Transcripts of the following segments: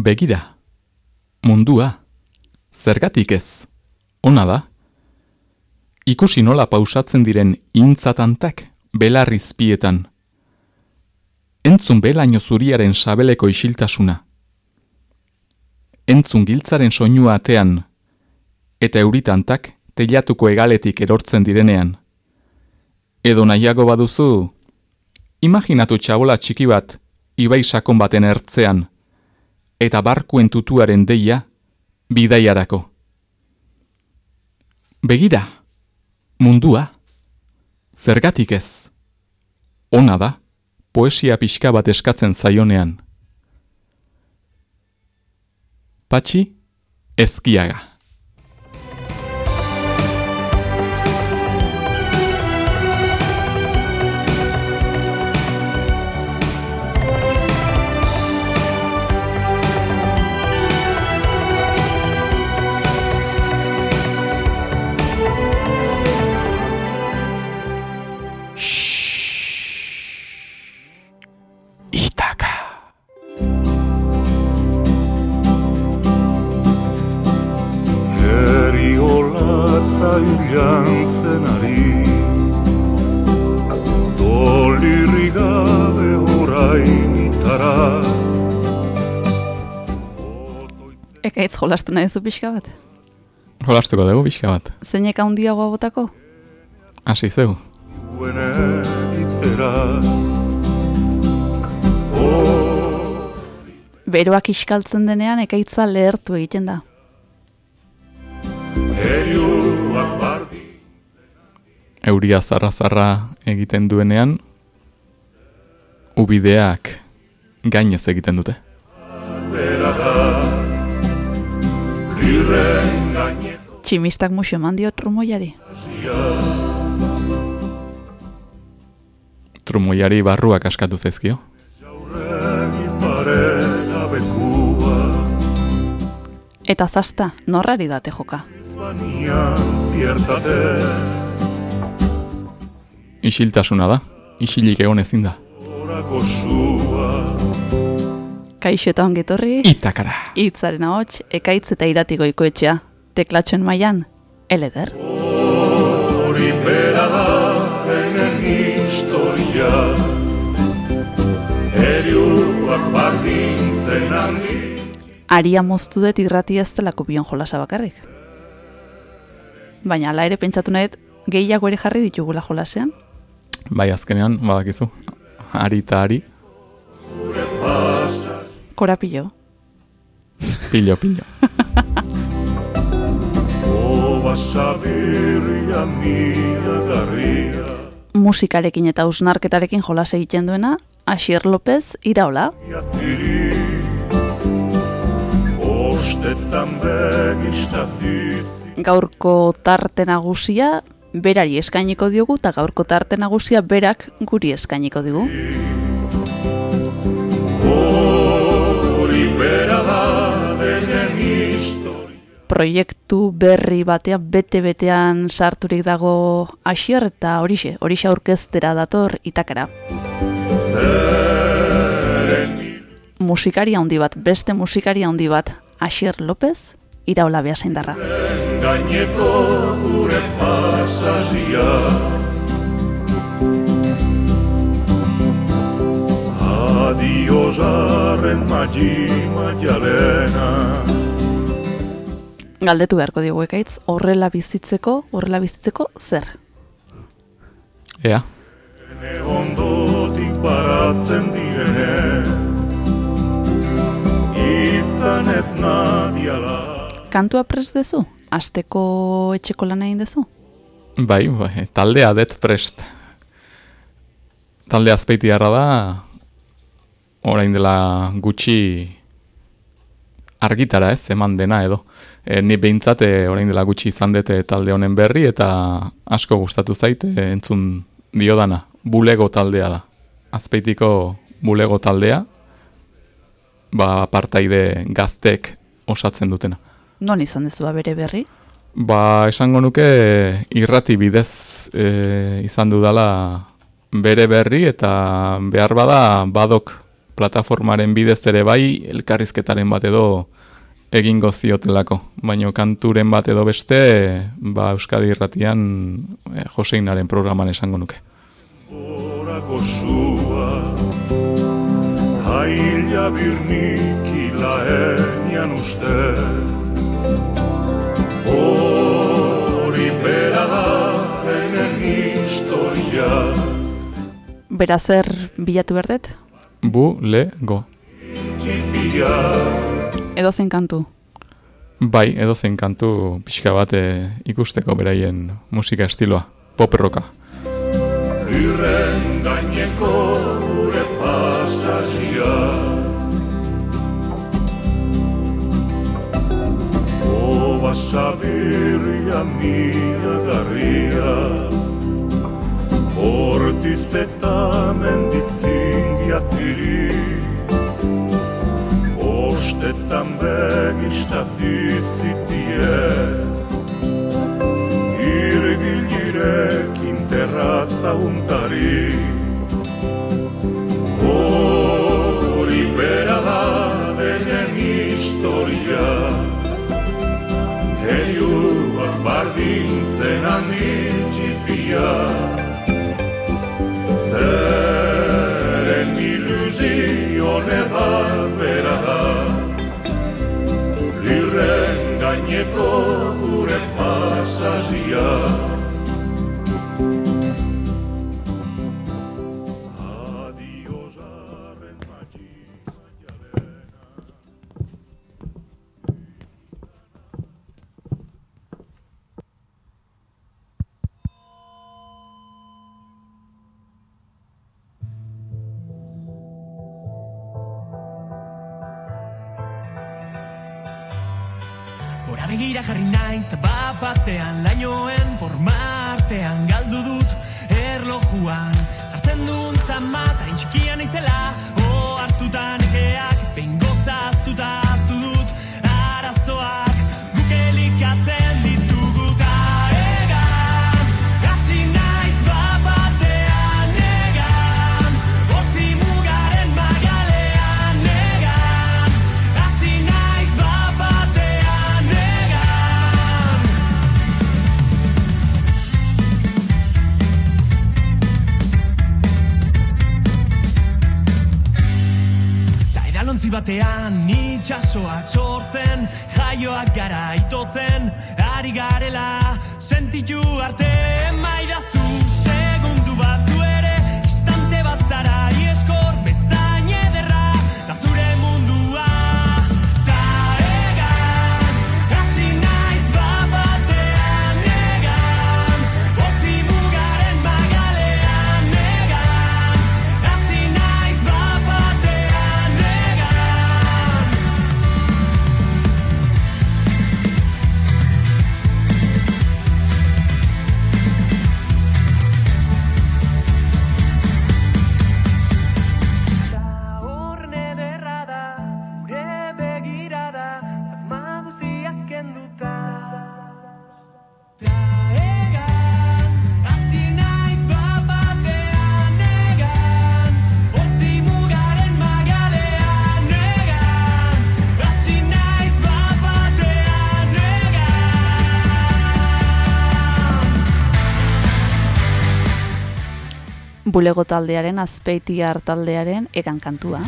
Begira, mundua, zergatik ez, ona da. Ikusi nola pausatzen diren intzatantak belarrizpietan. Entzun belaino zuriaren sabeleko isiltasuna. Entzun giltzaren soinua atean, eta euritantak teilatuko egaletik erortzen direnean. Edo nahiago baduzu, imaginatu txabola txiki bat, ibai sakon baten ertzean, eta barkuen tutuaren deia, bidaiarako. Begira, mundua, zergatik ez, ona da, poesia pixka bat eskatzen zaionean. Patxi, ezkiaga. Ekaitz jolastu nahi zu pixka bat? Jolastuko dugu pixka bat. Zeinek handiagoa botako? Hasi zeu. Beroak iskaltzen denean ekaitza lehertu egiten da. Euria zarra-zarra egiten duenean, ubideak gainez egiten dute. Tximistak musio eman dio trumoiari. Trumoiari barruak askatu zaizkio. Eta zasta, norrari date joka. Isiltasuna da, isilik egon ezin da. Kaixo eta ongetorri. Itakara. Itzaren ahots, ekaitz eta iratiko ikoetxea. Teklatxoen mailan, eleder. Hori bera da, enen historia. Eriuak bardintzen handi. Aria moztu dut irrati ez delako bion jolasa bakarrik. Baina ala ere pentsatu nahet, gehiago ere jarri ditugula jolasean. Bai azkenean, badakizu. Ari eta ari. Kora pillo. Pillo, pillo. Musikarekin eta usnarketarekin jolas egiten duena, Asier López iraola. Gaurko tarte nagusia berari eskainiko diogu eta gaurko tarte nagusia berak guri eskainiko digu. Proiektu berri batean, bete-betean sarturik dago asier eta horixe, horixe aurkeztera dator itakara. Musikaria handi bat, beste musikaria handi bat, Asier López, iraola beha zeindarra. Gaineko gure pasazia Adio zarren magi maialena galdetu beharko digu ekaitz, horrela bizitzeko, horrela bizitzeko, zer? Ea. ondotik baratzen direne, izan ez nadiala. Kantua prest dezu? Azteko etxeko lan egin dezu? Bai, bai, taldea det prest. Talde azpeiti da, orain dela gutxi argitara ez, eman dena edo. E, ni behintzate orain dela gutxi izan dute talde honen berri eta asko gustatu zaite entzun diodana. Bulego taldea da. Azpeitiko bulego taldea, ba partaide gaztek osatzen dutena. Non izan dezua bere berri? Ba, esango nuke irrati bidez e, izan dudala bere berri eta behar bada badok plataformaren bidez ere bai, elkarrizketaren bat edo egingo ziotelako. Baina kanturen bat edo beste, ba Euskadi irratian e, Joseinaren programan esango nuke. Horako zua, haila birnikila enian uste, hori bera da historia. Bera zer bilatu berdet? Bu, le, go. Edo zen kantu? Bai, edo zen kantu pixka bat eh, ikusteko beraien musika estiloa, pop rocka. Lirren gaineko gure pasazia Oba sabirria mia garria Hortiz eta mendizingia Ostetan begistati zitie Irgilirekin terraza untari Hori bera da denen historia Heliuak bardintzen handi txipia Zeren Lirren gaineko gure jarri naiz Bat batean lainoen formartean galdu dut erlojuan. Jartzen duen zamata intxikian izela O hartutan egeak behin gozaztuta aztu dut Arazoak. Guk batean itxasoak sortzen Jaioak gara itotzen Ari garela sentitu arte Maidazu Bulego taldearen, azpeitiar taldearen egan kantua.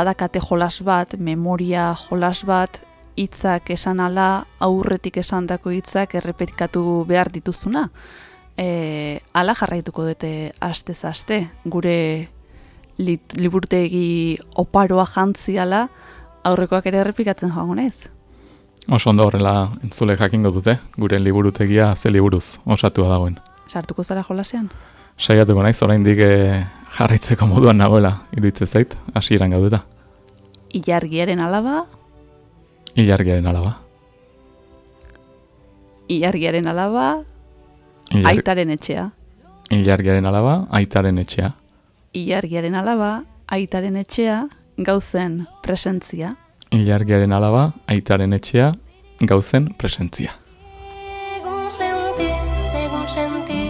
Badakate jolas bat, memoria jolas bat, hitzak esan ala, aurretik esandako hitzak errepetikatu behar dituzuna. E, ala jarraituko dute astez aste, gure lit, liburtegi oparoa jantziala, aurrekoak ere errepikatzen joango nez. Oso ondo horrela entzule jakingo dute, gure liburutegia ze liburuz osatua dagoen. Sartuko zara jolasean? Saiatuko naiz oraindik eh, jarraitzeko moduan nagoela, iruditzen zait, hasieran gaudeta. Ilargiaren alaba, Ilargiaren alaba. ilargiaren alaba, Ilar- aitaren etxea. Ilargiaren alaba, aitaren etxea. Ilargiaren alaba, aitaren etxea, gauzen presentzia. Ilargiaren alaba, aitaren etxea, gauzen presentzia. Egun senti, egun senti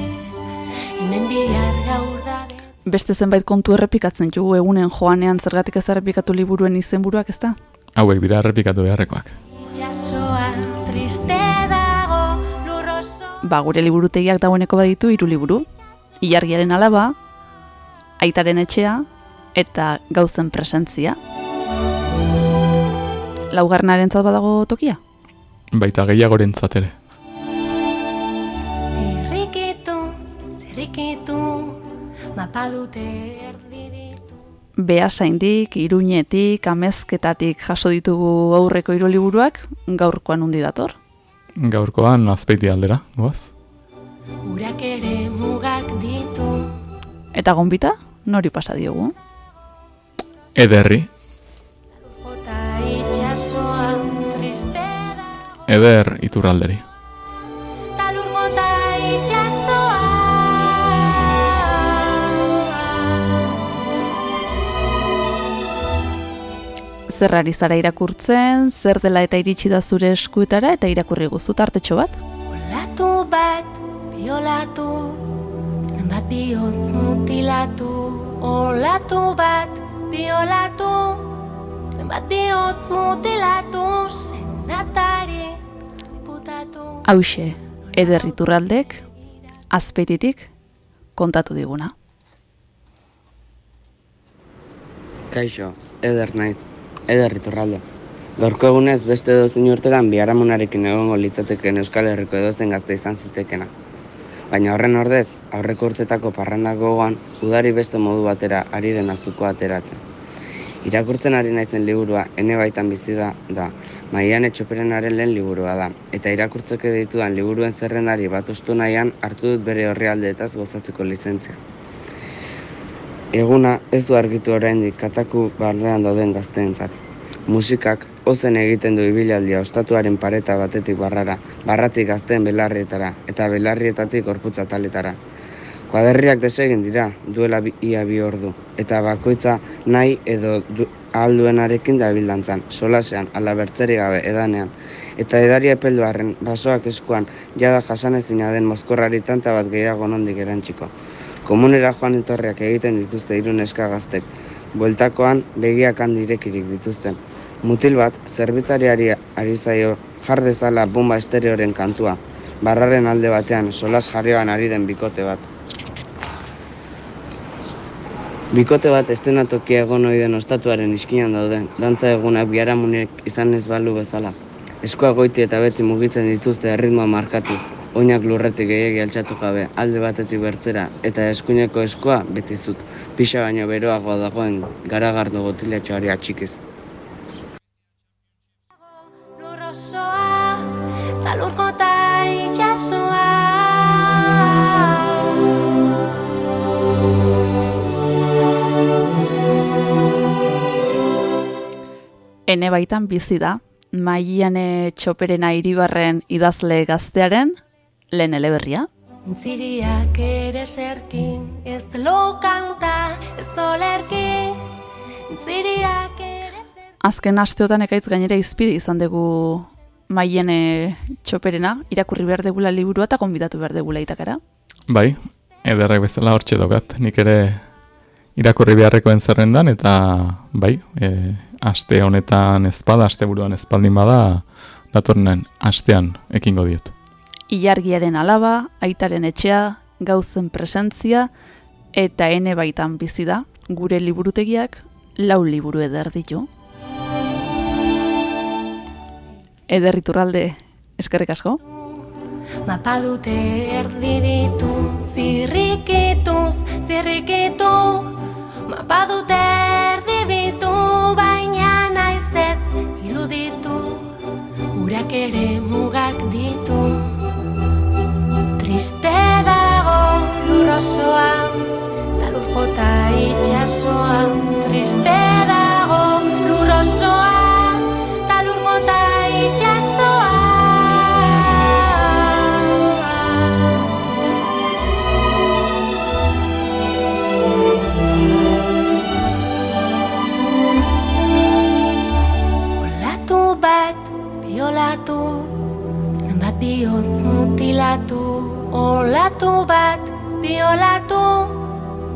Hemen bihar gaur da Beste zenbait kontu errepikatzen dugu egunen joanean zergatik ez errepikatu liburuen izenburuak ez da? Hauek dira errepikatu beharrekoak. Ba, gure liburutegiak dagoeneko baditu hiru liburu. Ilargiaren alaba, aitaren etxea eta gauzen presentzia. Laugarnarentzat badago tokia? Baita gehiagorentzat ere. Mapa dute erdibitu Beasaindik, Iruñetik, Amezketatik jaso ditugu aurreko hiru liburuak, gaurkoan undi dator. Gaurkoan azpeiti aldera, goaz? Urak ere mugak ditu Eta gonbita, nori pasa diogu? Ederri, eder iturralderi. Zer ari zara irakurtzen, zer dela eta iritsi da zure eskuetara eta irakurri guzu tartetxo bat? Olatu bat, biolatu Zenbat bihotz mutilatu Olatu bat, biolatu Zenbat bihotz mutilatu Senatari, diputatu Hauxe, eder iturraldek, azpeititik, kontatu diguna. Kaixo, eder naiz, eder iturralde. Gaurko egunez beste edozein urtetan biharamunarekin egongo litzateken Euskal Herriko edozen gazte izan zitekena. Baina horren ordez, aurreko urtetako parrandak gogoan, udari beste modu batera ari den azuko ateratzen. Irakurtzen ari naizen liburua, ene baitan bizi da, da, maian etxoperenaren lehen liburua da, eta irakurtzeke ditudan liburuen zerrendari bat ustu nahian hartu dut bere horrialdeetaz gozatzeko lizentzia. Eguna ez du argitu oraindik kataku barnean dauden gazteentzat. Musikak ozen egiten du ibilaldia ostatuaren pareta batetik barrara, barratik gazteen belarrietara eta belarrietatik gorputza taletara. Kuaderriak desegin dira duela bi, ia bi ordu, eta bakoitza nahi edo du, alduenarekin dabildantzan, solasean, ala bertzeri gabe edanean. Eta edari epeldu arren, basoak eskuan, jada jasanezina den mozkorrari tanta bat gehiago nondik erantziko. Komunera joan etorriak egiten dituzte hiru neska gaztek. Bueltakoan begiak handirekirik dituzten. Mutil bat, zerbitzariari ari zaio jar dezala bomba estereoren kantua. Barraren alde batean, solas jarrioan ari den bikote bat. Bikote bat estenatokia egon ohi den ostatuaren iskinan daude, dantza egunak biharamunek izan ez balu bezala. Eskua goiti eta beti mugitzen dituzte erritmoa markatuz, oinak lurretik gehiagi altxatu gabe, alde batetik bertzera, eta eskuineko eskua beti zut, pixa baino beroago dagoen garagardo gotiletxoari atxikiz. Ene baitan bizi da, maiane txoperena iribarren idazle gaztearen, lehen eleberria. Intziriak ere serki Ez lo kanta, ez olerki Intziriak ere serki Azken asteotan ekaitz gainera izpide izan dugu maiene txoperena, irakurri behar degula liburua eta konbidatu behar degula itakara. Bai, ederrek bezala hortxe dogat. Nik ere irakurri beharrekoen zerrendan, eta bai, e, aste honetan ezpada, aste buruan ezpaldin bada, datorren astean ekingo diot. Ilargiaren alaba, aitaren etxea, gauzen presentzia, eta ene baitan bizi da, gure liburutegiak lau liburu eder ditu. Eder iturralde, eskerrik asko. Mapa dute erdibitu Zirrikituz, zirrikitu Mapa dute erdibitu Baina naiz ez iruditu Urak lurrosoa Talur jota itxasoa Triste dago lurrosoa Talur Olatu bat, biolatu Zenbat bihotz mutilatu Olatu bat, biolatu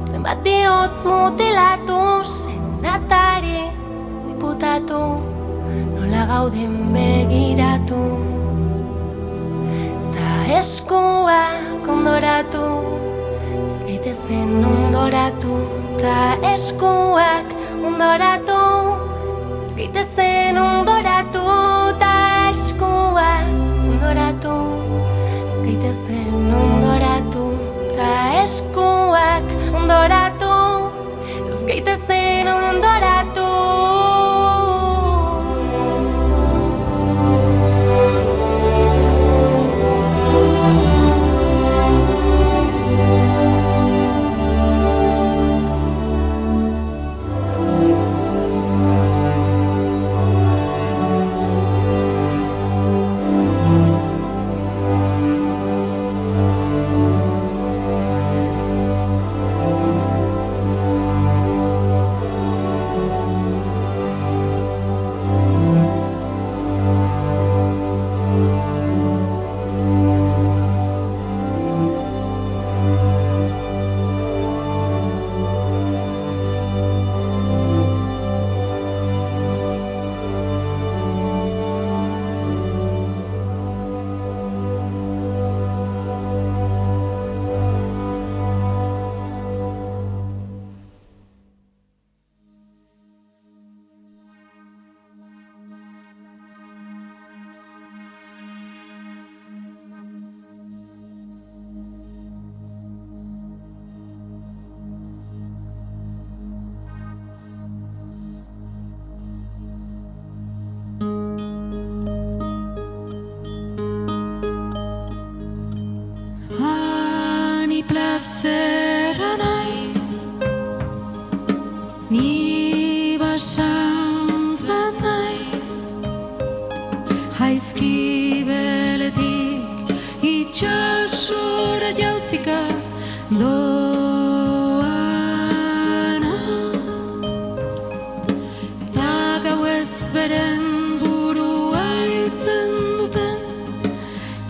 Zenbat bihotz mutilatu Senatari, diputatu Nola gauden begiratu. Ta eskuak ondoratu Ez gaitezen ondoratu. Ta eskuak ondoratu Ez gaitezen ondoratu gaitezen ondoratu Ta eskuak ondoratu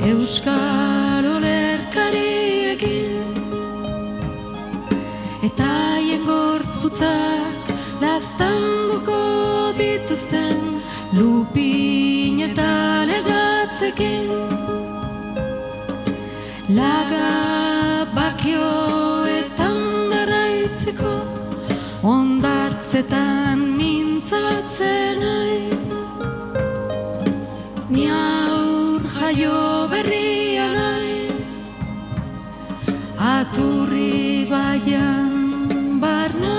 Euskal olerkariekin Eta haien gorputzak lastanduko dituzten Lupin eta legatzekin. Laga bakioetan daraitzeko Ondartzetan mintzatzen naiz saio berria naiz Aturri baian barna.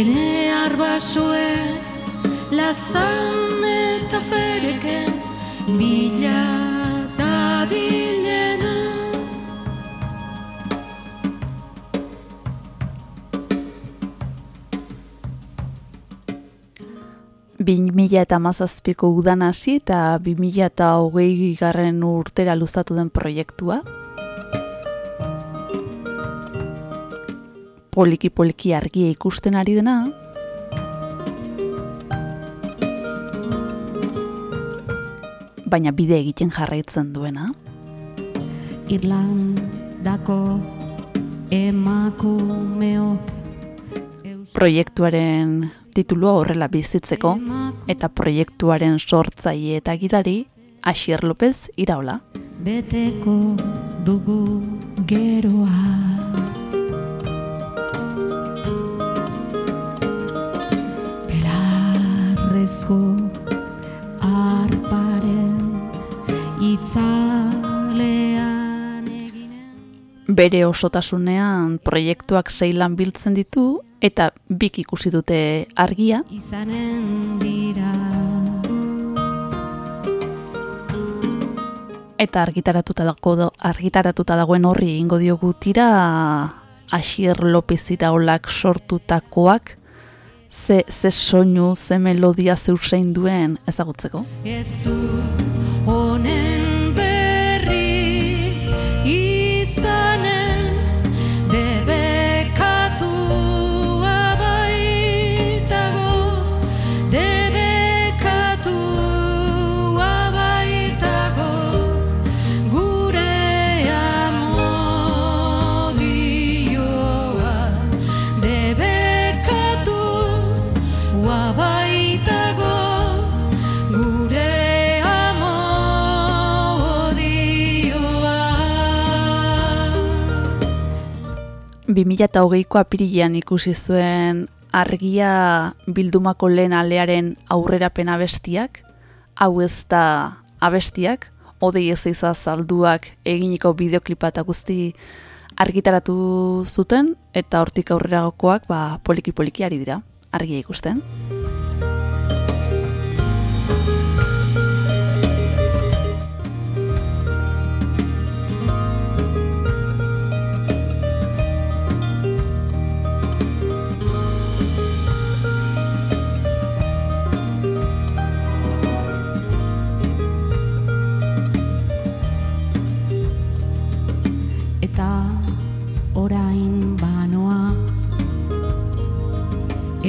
Ene arbasue lazan eta fereken Bila da bila. 2000 eta mazazpiko udan hasi eta 2000 eta hogei garren urtera luzatu den proiektua. Poliki-poliki argia ikusten ari dena, baina bide egiten jarraitzen duena. Irlandako emakumeok Proiektuaren titulua horrela bizitzeko eta proiektuaren sortzaile eta gidari Asier López Iraola. beteko dugu geroa Belarrezko arparen itzalean eginen Bere osotasunean proiektuak sei lan biltzen ditu eta bik ikusi dute argia izanen dira Eta argitaratuta dago argitaratuta dagoen horri egingo diogu tira Asier López Iraolak sortutakoak ze, ze soinu, ze melodia zeusein duen ezagutzeko. Ez honen 2008ko apirilean ikusi zuen argia bildumako lehen alearen aurrerapen abestiak, hau ez da abestiak, odei ez eiza zalduak eginiko bideoklipa eta guzti argitaratu zuten, eta hortik aurreragokoak ba, poliki-poliki ari dira, argia ikusten.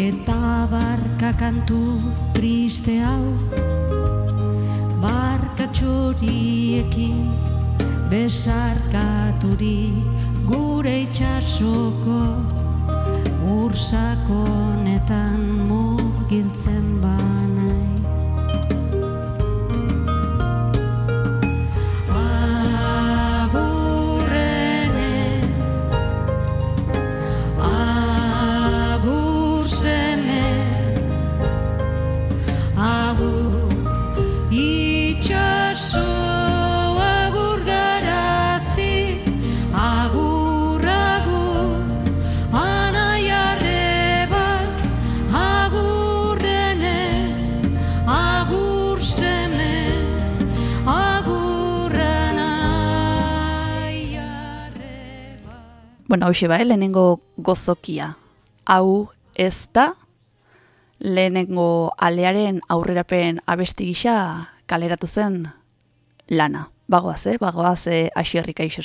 Eta barka kantu triste hau barka txoriekin besarkaturik. Gure itxasoko ursakonetan murgiltzen banaiz Bueno, hau bai, lehenengo gozokia. Hau ez da, lehenengo alearen aurrerapen abesti gisa kaleratu zen lana. Bagoaz, eh? Bagoaz eh, asierrika iso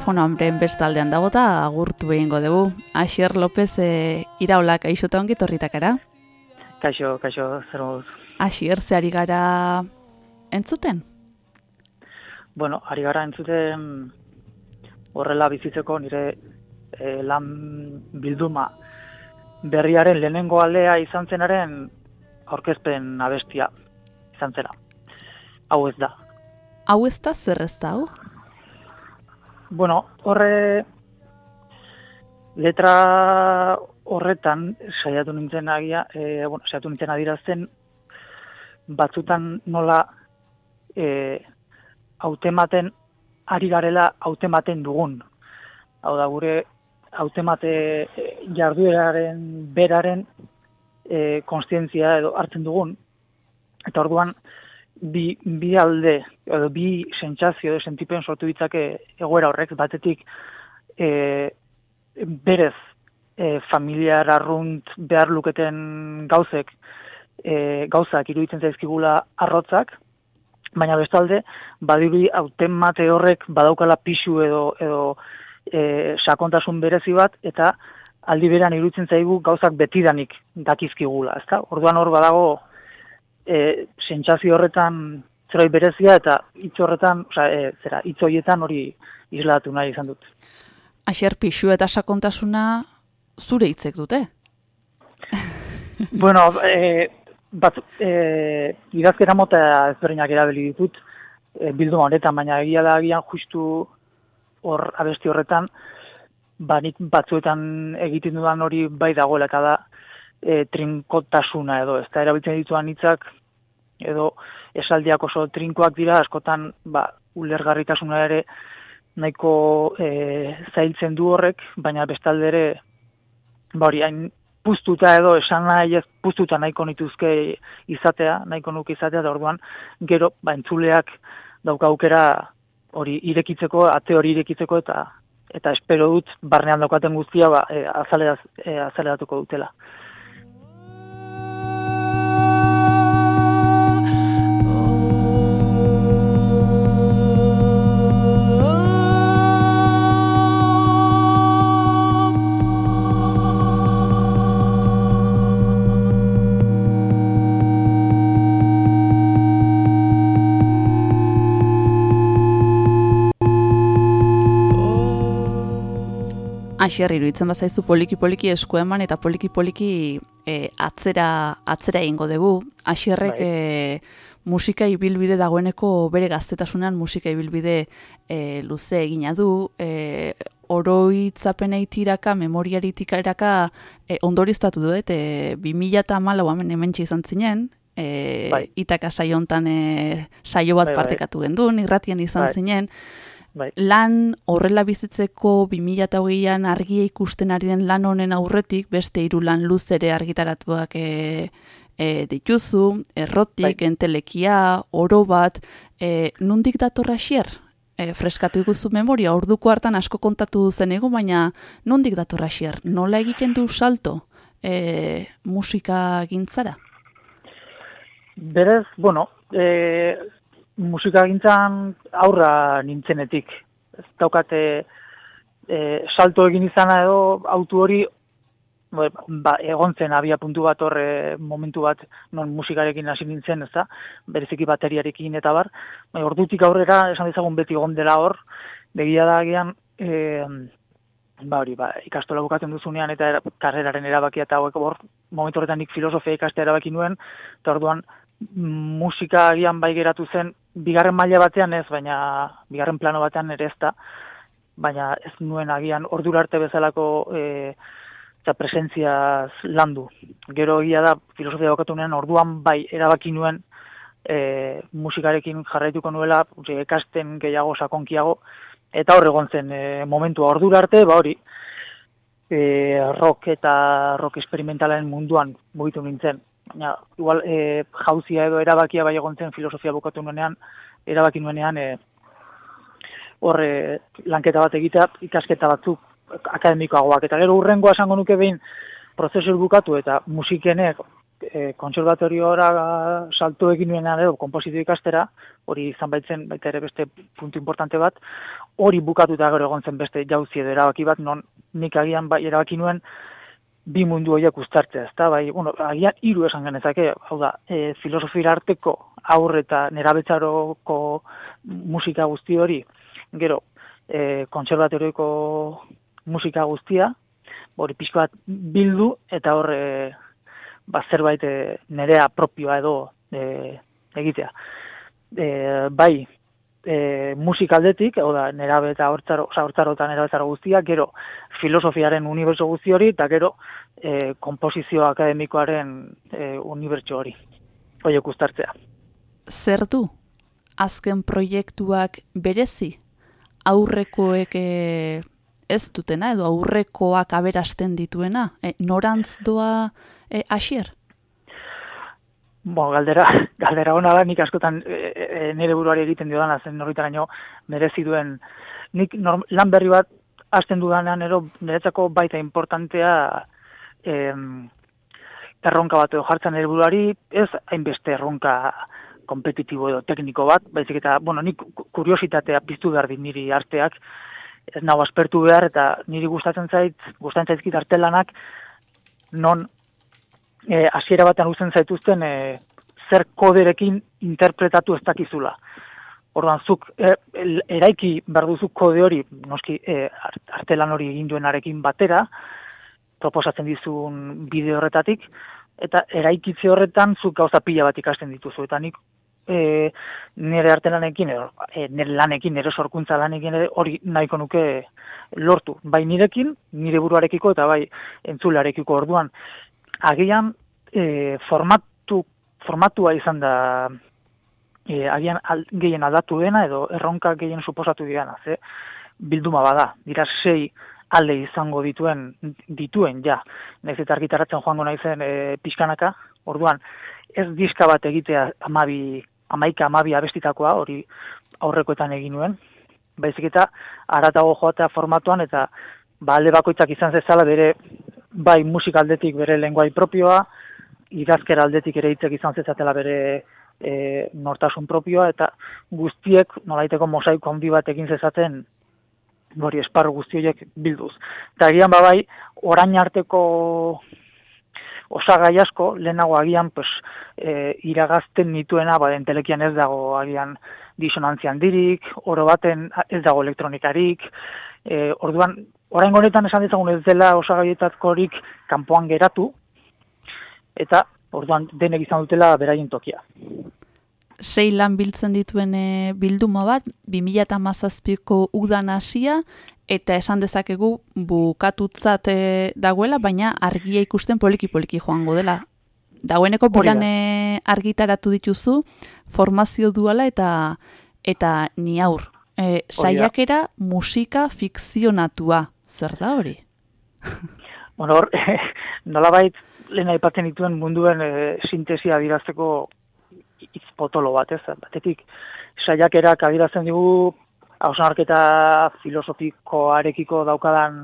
telefono hamren bestaldean dago eta agurtu egingo dugu. Asier López e, iraulak aixota ongi torritakara. Kaixo, kaixo, zer moduz. Asier, ze ari gara entzuten? Bueno, ari gara entzuten horrela bizitzeko nire e, lan bilduma berriaren lehenengo aldea izan zenaren aurkezpen abestia izan zera. Hau ez da. Hau ez da zer ez da, hau? Bueno, horre letra horretan saiatu nintzen agia, e, bueno, saiatu nintzen adirazten batzutan nola e, hautematen ari garela hautematen dugun. Hau da gure hautemate e, jardueraren beraren e, konstientzia edo hartzen dugun. Eta orduan bi, bi alde edo bi sentsazio sentipen sortu ditzake egoera horrek batetik e, berez e, familiar arrunt behar luketen gauzek e, gauzak iruditzen zaizkigula arrotzak, baina bestalde badirudi hautemate horrek badaukala pixu edo edo e, sakontasun berezi bat eta aldi beran iruditzen zaigu gauzak betidanik dakizkigula, ezta? Orduan hor badago e, sentsazio horretan zeroi berezia eta hitz horretan, osea, e, zera, hitz horietan hori islatu nahi izan dut. Asier, pixu eta sakontasuna zure hitzek dute? bueno, e, bat, e, idazkera mota ezberdinak erabili ditut e, bilduma honetan, baina egia da agian justu hor abesti horretan, ba, nik batzuetan egiten dudan hori bai dagoela, eta da e, trinkotasuna edo, ez da erabiltzen dituan hitzak edo esaldiak oso trinkoak dira, askotan ba, ulergarritasuna ere nahiko e, zailtzen du horrek, baina bestalde ere ba hori hain puztuta edo esan nahi ez puztuta nahiko nituzke izatea, nahiko nuke izatea, da orduan gero ba, entzuleak daukaukera hori irekitzeko, ate hori irekitzeko eta eta espero dut barnean daukaten guztia ba, e, azaleaz, e, azaleratuko dutela. Asier, iruditzen bazaizu poliki-poliki esku eman eta poliki-poliki e, atzera, atzera egingo dugu. Asierrek Bai. e, musika ibilbide dagoeneko bere gaztetasunean musika ibilbide e, luze egina du, e, oroitzapenei tiraka, memoriaritik eraka e, ondoriztatu dut, e, 2000 eta hemen hementxe izan zinen, e, Bai. itaka saio hontan e, saio bat Bai, bai. partekatu gendun, irratian izan Bai. zinen, Bai. lan horrela bizitzeko 2008an argia ikusten ari den lan honen aurretik beste hiru lan luzere argitaratuak e, e, dituzu, errotik, Bai. entelekia, oro bat, e, nundik datorra xier? E, freskatu iguzu memoria, orduko hartan asko kontatu zen ego, baina nundik datorra xier? Nola egiten du salto e, musika gintzara? Berez, bueno, e, musika gintzan aurra nintzenetik. Ez daukate e, salto egin izana edo autu hori ba, egon zen abia puntu bat hor e, momentu bat non musikarekin hasi nintzen, ez da, bereziki bateriarekin eta bar. Bai, ordutik aurrera esan dezagun beti egon dela hor, begia da agian, e, ba hori, ba, ikastola bukatzen duzunean eta era, karreraren erabakia eta hauek hor, momentu horretan nik filosofia ikastea erabaki nuen, eta orduan musika agian bai geratu zen, bigarren maila batean ez, baina bigarren plano batean ere ez da, baina ez nuen agian ordura arte bezalako e, eta presentziaz landu. Gero egia da, filosofia bukatu nuen, orduan bai erabaki nuen e, musikarekin jarraituko nuela, utzi, ekasten gehiago sakonkiago, eta hor egon zen e, momentua ordura arte, ba hori, e, rock eta rock experimentalen munduan mugitu nintzen. Baina, igual, e, jauzia edo erabakia bai egon zen filosofia bukatu nuenean, erabaki nuenean, e, hor e, lanketa bat egitea, ikasketa batzuk akademikoagoak. Eta gero urrengoa esango nuke behin prozesu bukatu eta musikenek e, konservatoriora salto egin nuenean edo komposito ikastera, hori izan baitzen baita ere beste puntu importante bat, hori bukatuta gero egon zen beste jauzi edo erabaki bat, non nik agian bai erabaki nuen bi mundu horiek uztartzea, ezta? Bai, bueno, agian hiru esan genezake, hau da, e, filosofia arteko aur eta nerabetzaroko musika guzti hori, gero, e, kontserbatorioko musika guztia, hori pixko bat bildu eta hor e, ba, zerbait e, nerea propioa edo e, egitea. E, bai, e, musikaldetik, hau da, nerabe eta hortzaro, oza, hortzaro guztia, gero filosofiaren unibertso guzti hori, eta gero e, komposizio akademikoaren e, unibertso hori, horiek ustartzea. Zer du? Azken proiektuak berezi? Aurrekoek e, ez dutena edo aurrekoak aberasten dituena? E, norantz doa e, asier? Bo, galdera, galdera hona da, nik askotan e, e, nire buruari egiten diodan, zen norritaraino merezi duen, nik norm, lan berri bat hasten dudanean ero niretzako baita importantea em, erronka bat edo jartzen nire buruari, ez hainbeste erronka kompetitibo edo tekniko bat, baizik eta, bueno, nik ku- kuriositatea piztu behar dit niri arteak, ez nago aspertu behar, eta niri gustatzen zait, gustatzen zaizkit artelanak, non e, hasiera batean uzten zaituzten e, zer koderekin interpretatu ez dakizula. Orduan, zuk e, el- eraiki behar duzu kode hori, noski e, art- artelan hori egin duenarekin batera, proposatzen dizun bideo horretatik, eta eraikitze horretan zuk gauza pila bat ikasten dituzu. Eta nik e, nire artelanekin, e, nire lanekin, nire sorkuntza lanekin hori nahiko nuke lortu. Bai nirekin, nire buruarekiko eta bai entzulearekiko orduan. Agian e, formatu, formatua izan da e, agian al, gehien aldatu dena edo erronka gehien suposatu diana, ze bilduma bada, dira sei alde izango dituen dituen ja. Naiz eta argitaratzen joango naizen e, pixkanaka, orduan ez diska bat egitea amabi, amaika amabi abestitakoa, hori aurrekoetan egin nuen, baizik eta aratago joatea formatuan eta ba, alde bakoitzak izan zezala bere bai musikaldetik bere lenguai propioa, idazkera aldetik ere hitzek izan zezatela bere e, nortasun propioa, eta guztiek nolaiteko mosaiko handi bat egin zezaten hori esparru guzti horiek bilduz. Eta agian babai, orain arteko osagai asko, lehenago agian pues, e, iragazten nituena, ba, entelekian ez dago agian disonantzian dirik, oro baten ez dago elektronikarik, e, orduan, orain honetan esan ditzagun ez dela osagaietazkorik kanpoan geratu, eta orduan denek izan dutela beraien tokia. sei lan biltzen dituen bilduma bat, 2017ko udan hasia, eta esan dezakegu bukatutzat e, dagoela, baina argia ikusten poliki-poliki joango dela. Dagoeneko bilan e, argitaratu dituzu, formazio duala eta eta ni aur. E, saiakera musika fikzionatua. Zer da hori? Bueno, hor, nolabait lehen aipatzen dituen munduen e, sintesia adirazteko hitz potolo bat, ez? Batetik, saiakerak adierazten digu hausnarketa filosofikoarekiko daukadan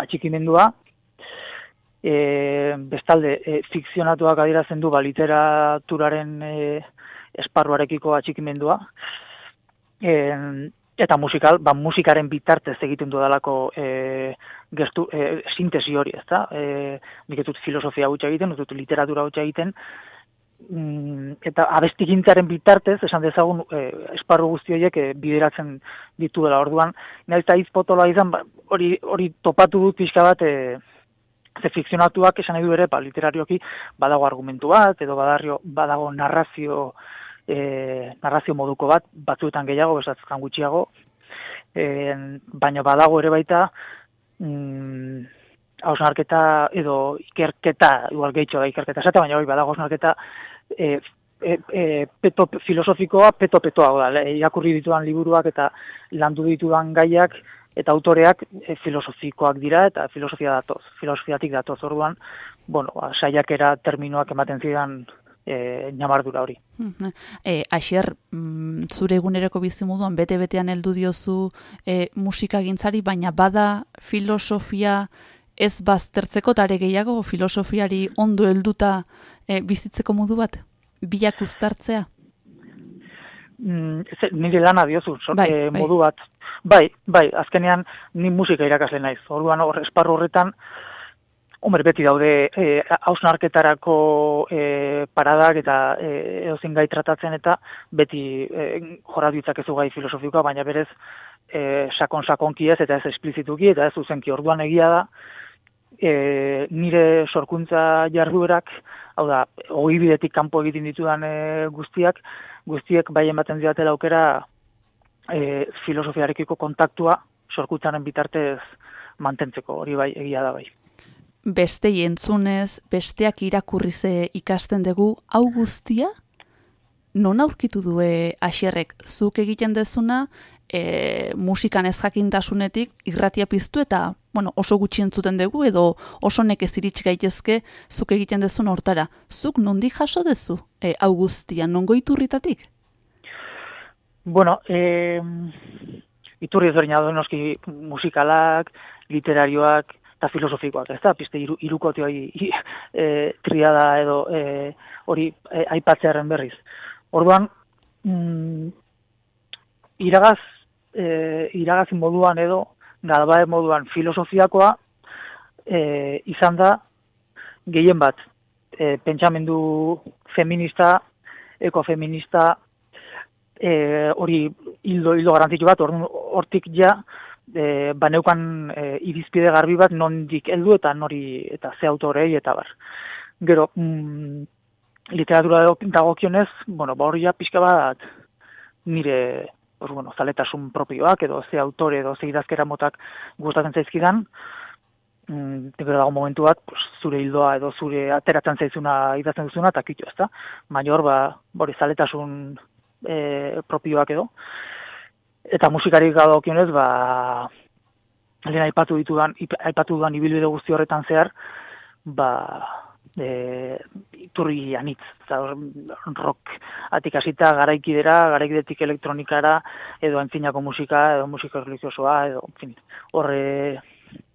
atxikimendua, e, bestalde, e, fikzionatuak adierazten du ba, literaturaren e, esparruarekiko atxikimendua, e, eta musikal, ba, musikaren bitartez egiten dudalako e, gestu, e, sintesi hori, ezta? E, nik dut filosofia hutsa egiten, dut literatura hutsa egiten, mm, eta abestigintzaren bitartez, esan dezagun, e, esparru guzti horiek e, bideratzen ditu dela orduan, nahiz eta hitz potoloa izan, ba, hori, hori topatu dut pixka bat, e, ze fikzionatuak esan nahi du ere, ba, literarioki badago argumentu bat, edo badarrio, badago narrazio, e, narrazio moduko bat, batzuetan gehiago, besatzen gutxiago, e, baina badago ere baita, mm, hausnarketa edo ikerketa, igual gehitxo da ikerketa esate, baina hori badago hausnarketa e, e, e, peto filosofikoa peto-petoa, da, irakurri ditudan liburuak eta landu ditudan gaiak eta autoreak e, filosofikoak dira eta filosofia datoz, filosofiatik datoz. Orduan, bueno, ba, saiakera terminoak ematen zidan e, ñamardura hori. E, Asier, mm, zure eguneroko bizimoduan bete-betean heldu diozu e, musikagintzari, baina bada filosofia ez baztertzeko tare gehiago filosofiari ondo helduta e, bizitzeko modu bat? Biak uztartzea? mm, ze- nire lana diozu, sor, Bai, eh, bai. modu bat. Bai, bai, azkenean ni musika irakasle naiz. Orduan hor esparru horretan Hombre, beti daude eh, hausnarketarako eh, paradak eta eh, edozein gai tratatzen eta beti eh, jorra gai filosofikoa, baina berez eh, sakon-sakonki ez eta ez esplizituki eta ez zuzenki orduan egia da e, nire sorkuntza jarduerak, hau da, hogei bidetik kanpo egiten ditudan e, guztiak, guztiek bai ematen diatela aukera e, filosofiarekiko kontaktua sorkuntzaren bitartez mantentzeko, hori bai, egia da bai. Bestei entzunez, besteak irakurrize ikasten dugu, hau guztia, non aurkitu due asierrek zuk egiten dezuna, e, musikan ez jakintasunetik irratia piztu eta bueno, oso gutxi entzuten dugu edo oso nekez iritsi gaitezke zuk egiten dezun hortara. Zuk nondik jaso dezu e, hau guztia, nongo iturritatik? Bueno, e, iturri ezberdina noski musikalak, literarioak eta filosofikoak, ez da, piste iru, irukote hori e, triada edo e, hori e, aipatzearen berriz. Orduan, mm, iragaz, e, iragazin moduan edo, galbae moduan filosofiakoa e, izan da gehien bat e, pentsamendu feminista, ekofeminista, e, hori hildo, hildo garantitu bat, hortik ja, e, baneukan e, irizpide garbi bat nondik heldu eta nori eta ze autorei eta bar. Gero, mm, literatura dagokionez, bueno, ba hori ja pixka bat nire pues, bueno, zaletasun propioak edo ze autore edo ze idazkera motak gustatzen zaizkidan, mm, dago momentu bat, pues, zure hildoa edo zure ateratzen zaizuna idazten duzuna, eta kitu, ezta? Baina hor, ba, hori zaletasun e, propioak edo. Eta musikarik dagokionez, ba, lehen aipatu ditudan, ip- aipatu dudan ibilbide guzti horretan zehar, ba, e, iturri anitz, eta rock atik hasita garaikidera, garaikidetik elektronikara, edo antzinako musika, edo musika religiosoa, edo, fin, horre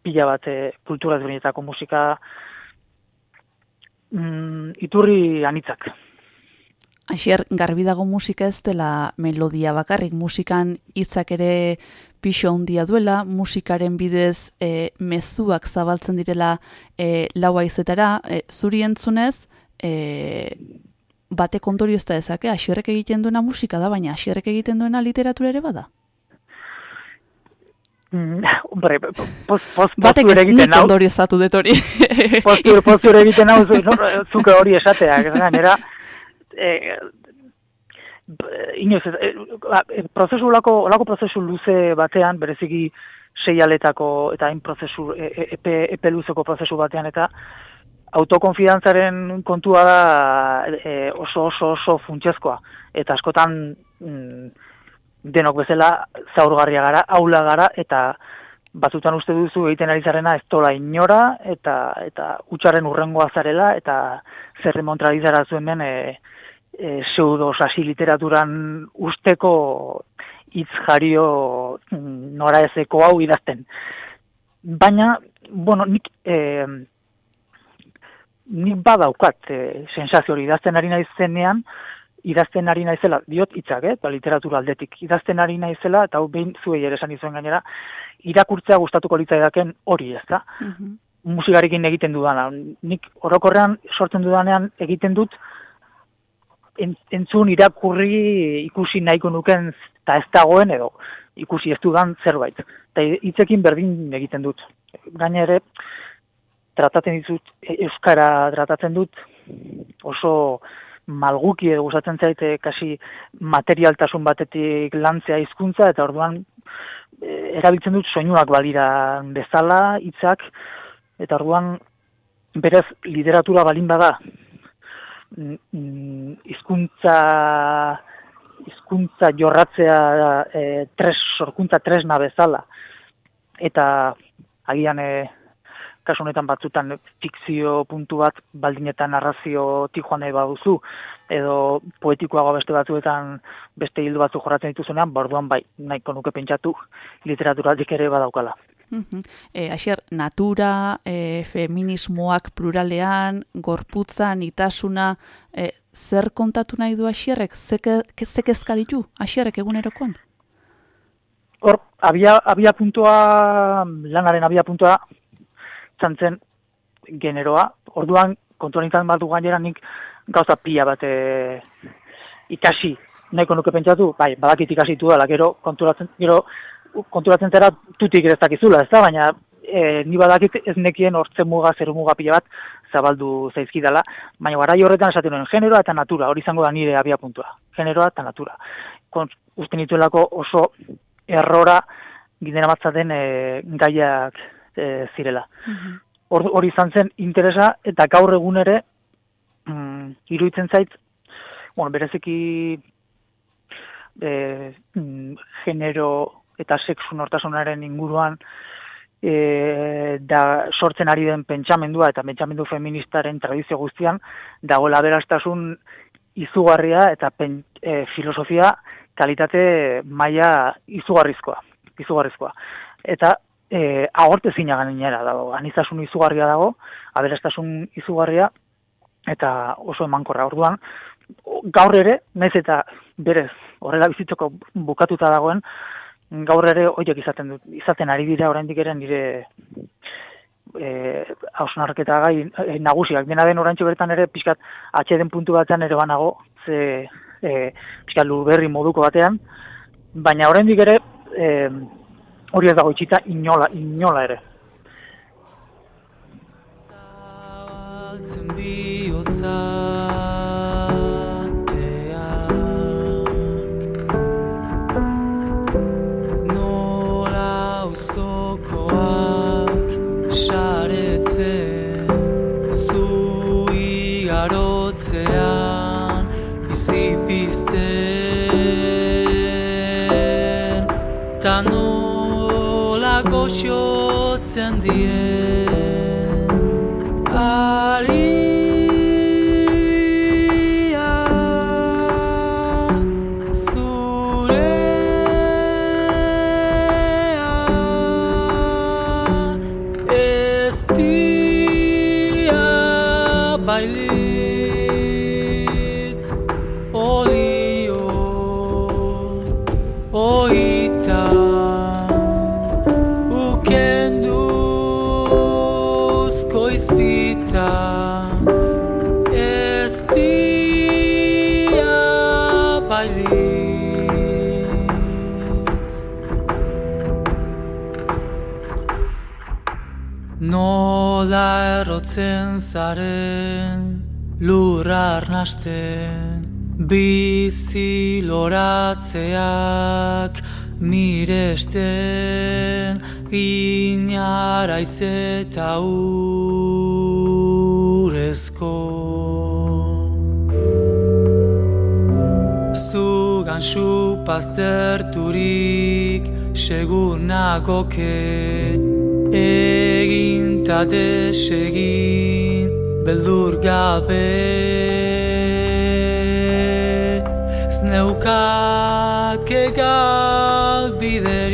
pila bat e, kultura ezberdinetako musika, mm, iturri anitzak. Asier, garbi dago musika ez dela melodia bakarrik, musikan hitzak ere pixo handia duela, musikaren bidez e, mezuak zabaltzen direla e, lau haizetara, e, zuri entzunez, e, batek ondorio ez da ezake, asierrek egiten duena musika da, baina asierrek egiten duena literatura ere bada. Mm, hombre, poz, poz, Batek ez nik ondorio zatu poztu ere egiten hau, zu- zu- zuke hori esateak, gainera, e, inoz, ez, e, prozesu olako, olako prozesu luze batean, bereziki sei aletako eta hain prozesu, e, e, epe, epe luzeko prozesu batean, eta autokonfidantzaren kontua da e, oso oso oso funtsezkoa. Eta askotan mm, denok bezala zaurgarria gara, aula gara, eta batzutan uste duzu egiten ari zarena ez tola inora, eta, eta utxaren urrengoa zarela, eta zer remontralizara zuen ben, e, e, pseudo sasi literaturan usteko hitz jario mm, nora ezeko hau idazten. Baina, bueno, nik, e, nik badaukat e, sensazio hori idazten ari naizenean, idazten ari naizela, diot hitzak, eh, eta literatura aldetik, idazten ari naizela, eta hau behin zuei ere esan izuen gainera, irakurtzea gustatuko litzaidaken hori, ez da? Mhm. musikarekin egiten dudana. Nik orokorrean sortzen dudanean egiten dut entzun irakurri ikusi nahiko nuken eta ez dagoen edo ikusi ez dudan zerbait. Eta hitzekin berdin egiten dut. Gaina ere, tratatzen ditut, e- euskara tratatzen dut oso malguki edo gustatzen zaite kasi materialtasun batetik lantzea hizkuntza eta orduan e, erabiltzen dut soinuak balira bezala hitzak eta orduan berez literatura balin bada hizkuntza hizkuntza jorratzea e, tres sorkuntza tresna bezala eta agian e, kasu honetan batzutan fikzio puntu bat baldinetan narraziotik joan nahi baduzu edo poetikoago beste batzuetan beste hildo batzuk jorratzen dituzunean, borduan bai, nahiko nuke pentsatu literaturatik ere badaukala. E, Asier, natura, e, feminismoak pluralean, gorputzan, itasuna, e, zer kontatu nahi du Asierrek? Zeke, zekezka ditu Asierrek egunerokoan? Hor, abia, abia puntua, lanaren abia puntua, izan zen generoa. Orduan, kontuan izan bat du gainera nik gauza pila bat e, ikasi. Nahiko nuke pentsatu, bai, badakit ikasitu dela, gero konturatzen, gero konturatzen zera tutik ez dakizula, ez da? Baina e, ni badakit ez nekien hortzen muga, zeru muga pila bat zabaldu zaizkidala, baina garai horretan esaten nuen generoa eta natura, hori izango da nire abia puntua. Generoa eta natura. Kon, uste nituelako oso errora gidena batzaten e, gaiak e, zirela. Hor- Hori izan zen interesa eta gaur egun ere mm, iruditzen zait, bueno, bereziki e, mm, genero eta sexu nortasunaren inguruan e, da sortzen ari den pentsamendua eta pentsamendu feministaren tradizio guztian dagoela berastasun izugarria eta pen, e, filosofia kalitate maila izugarrizkoa, izugarrizkoa. Eta e, agortezina gainera dago, anizasun izugarria dago, aberastasun izugarria eta oso emankorra orduan gaur ere, naiz eta berez horrela bizitzeko bukatuta dagoen, gaur ere horiek izaten dut, izaten ari dira oraindik ere nire eh hausnarketa gai eh, nagusiak dena den oraintxe bertan ere pixkat atxeden puntu batean ere banago ze eh pixkat lurberri moduko batean. Baina oraindik ere eh hori ez dago itxita inola inola ere. Zabaltzen bihotzateak auzokoak saretzen Zu igarotzean bizipizten Ta nola goxotzen dien izpita ez dia bailitz Nola errotzen zaren lurra arnasten Bizi loratzeak miresten Inaraiz eta urezko Zugan supazterturik segur nagoke Egin ta desegin beldur gabe. Zneukak egalbiderik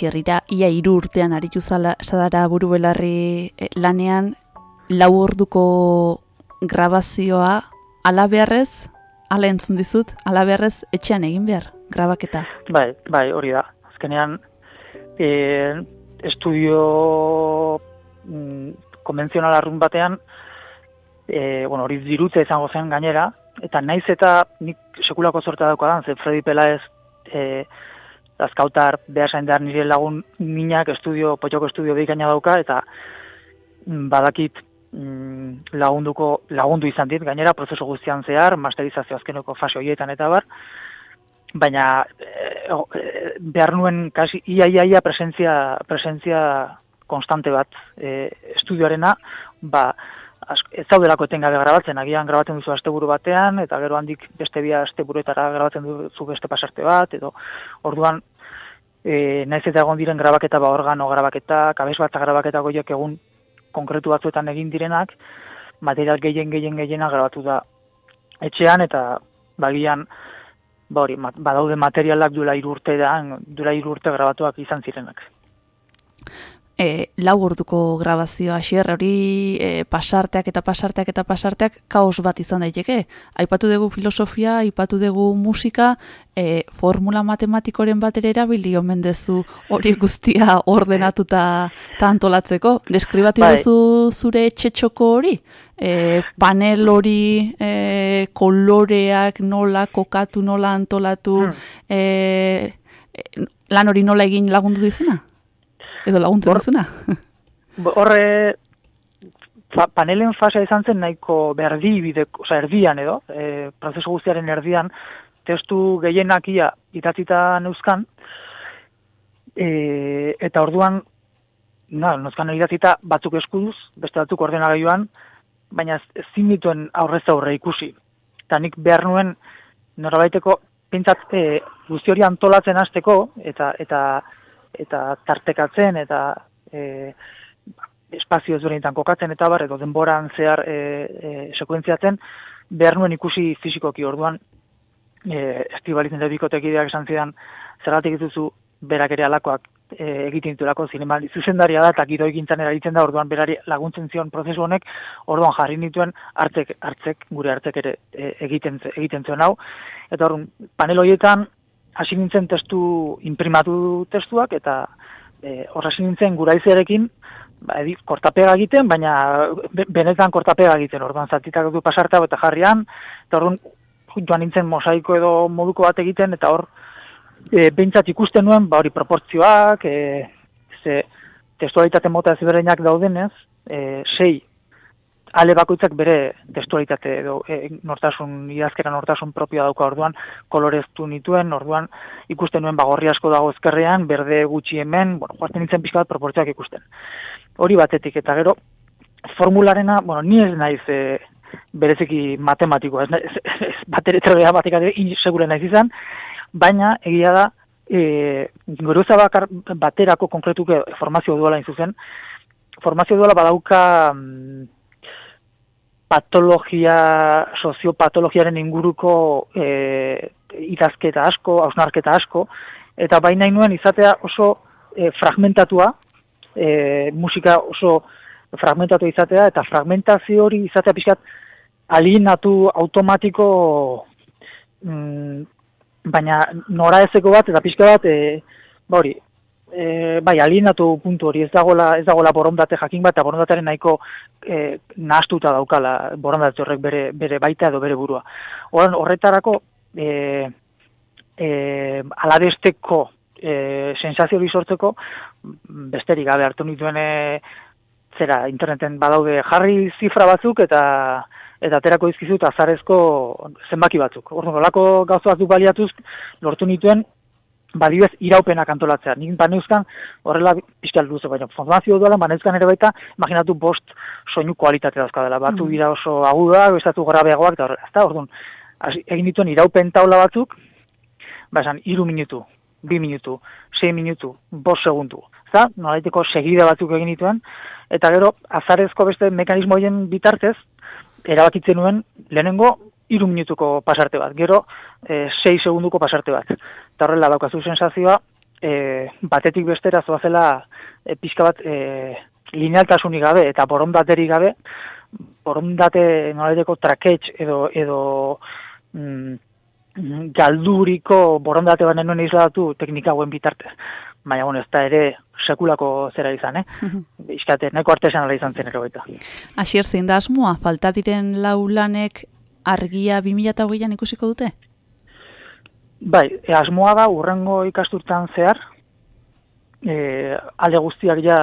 Asierrira, ia hiru urtean aritu zala, zadara buru belarri eh, lanean, lau orduko grabazioa, ala beharrez, ala entzun dizut, ala beharrez etxean egin behar, grabaketa. Bai, bai, hori da. Azkenean, e, estudio mm, konbentzional arrun batean, e, bueno, hori dirutza izango zen gainera, eta naiz eta nik sekulako zortea daukadan, ze Freddy Pelaez e, azkautar behasain behar nire lagun minak estudio, potxoko estudio bikaina dauka, eta mm, badakit mm, lagunduko, lagundu izan dit, gainera prozesu guztian zehar, masterizazio azkeneko fase horietan eta bar, baina e, e, behar nuen kasi ia ia ia presentzia, presentzia konstante bat e, estudioarena, ba, ask, ez zaudelako etengabe grabatzen, agian grabatzen duzu asteburu batean, eta gero handik beste bi asteburuetara grabatzen duzu beste pasarte bat, edo orduan, e, naiz eta egon diren grabaketa, ba, organo grabaketa, kabez bat grabaketa goiok egun konkretu batzuetan egin direnak, material gehien gehien gehiena grabatu da etxean, eta bagian, ba hori, badaude materialak duela hiru urte da, duela hiru urte grabatuak izan zirenak. E, lau orduko grabazioa xier hori e, pasarteak eta pasarteak eta pasarteak kaos bat izan daiteke. Aipatu dugu filosofia, aipatu dugu musika, e, formula matematikoren bat ere erabili omen dezu hori guztia ordenatuta ta antolatzeko. Deskribatu Bai. duzu zure etxetxoko hori? E, panel hori, e, koloreak nola kokatu, nola antolatu, Hmm. e, e, lan hori nola egin lagundu dizuna? Edo laguntzen? Bo- Horre, fa, panelen fasea izan zen nahiko berdi bideko, oza, erdian edo, e, prozesu guztiaren erdian, testu gehienak ia idatzita neuzkan, e, eta orduan, na, neuzkan idatzita batzuk eskuduz, beste batzuk ordenagailuan, baina ez- ezin dituen aurrez aurre ikusi. Eta nik behar nuen norabaiteko pintzat e, guzti hori antolatzen hasteko eta eta eta tartekatzen eta e, espazio ezberdinetan kokatzen eta bar edo denboran zehar e, e, sekuentziatzen behar nuen ikusi fizikoki orduan e, estibalitzen da bikotekideak esan zidan zergatik dituzu berak ere alakoak e, egiten ditulako zinema zuzendaria da eta giro egintzan erabiltzen da orduan berari laguntzen zion prozesu honek orduan jarri nituen hartzek hartzek gure hartzek ere e, egiten egiten zion hau. Eta orduan panel horietan hasi nintzen testu imprimatu testuak eta e, hor hasi nintzen guraizerekin ba, edi, kortapega egiten, baina be- benetan kortapega egiten, orduan zatitak du pasarta eta jarrian, eta orduan joan nintzen mosaiko edo moduko bat egiten, eta hor e, behintzat ikusten nuen, ba hori proportzioak, e, ze testualitate mota ezberdinak daudenez, e, sei ale bakoitzak bere testualitate edo e, nortasun, idazkera nortasun propioa dauka orduan, koloreztu nituen, orduan ikusten nuen bagorri asko dago ezkerrean, berde gutxi hemen, bueno, joaten nintzen pixka bat proportzioak ikusten. Hori batetik, eta gero, formularena, bueno, ni ez naiz e, bereziki matematikoa, ez, ez, ez batere trebea matematika segure naiz izan, baina egia da, e, geruza bakar baterako konkretuke formazio duela zuzen, formazio duela badauka mm, patologia, soziopatologiaren inguruko e, idazketa asko, hausnarketa asko, eta baina nuen izatea oso e, fragmentatua, e, musika oso fragmentatu izatea, eta fragmentazio hori izatea pixkat alienatu automatiko mm, baina nora ezeko bat, eta pixka bat, e, ba hori, e, bai, alienatu puntu hori, ez dagoela, ez dagoela borondate jakin bat, eta borondatearen nahiko e, nahastuta daukala borondate horrek bere, bere baita edo bere burua. Horan, horretarako, e, e, alabesteko e, sensazio hori sortzeko, besterik gabe hartu nituen e, zera, interneten badaude jarri zifra batzuk eta eta aterako dizkizut azarezko zenbaki batzuk. Orduan, olako gauza batzuk baliatuz lortu nituen badibez iraupenak antolatzea. Nik baneuzkan horrela pixkal duzu, baina formazio duela, baneuzkan ere baita, imaginatu bost soinu kualitate dauzkadela. Batu Mhm. dira oso aguda, bestatu grabeagoak, eta horrela. Ezta, orduan, egin dituen iraupen taula batzuk, ba esan, iru minutu, bi minutu, sei minutu, bost segundu. Ezta, nolaiteko segida batzuk egin dituen, eta gero, azarezko beste mekanismo bitartez, erabakitzen nuen, lehenengo, iru minutuko pasarte bat, gero, e, sei segunduko pasarte bat. Eta horrela daukazu sensazioa, e, batetik bestera zoazela e, pixka bat e, linealtasunik gabe eta borondaterik gabe, borondate nolaiteko traketx edo, edo mm, galduriko borondate bat nuen izlatu teknika hauen bitartez. Baina, bueno, ez da ere sekulako zera izan, eh? Bizkate, neko artesanala izan zen ere baita. Asier zein da asmoa, falta diren lau lanek argia 2008an ikusiko dute? Bai, e, asmoa da urrengo ikasturtan zehar, e, ale guztiak ja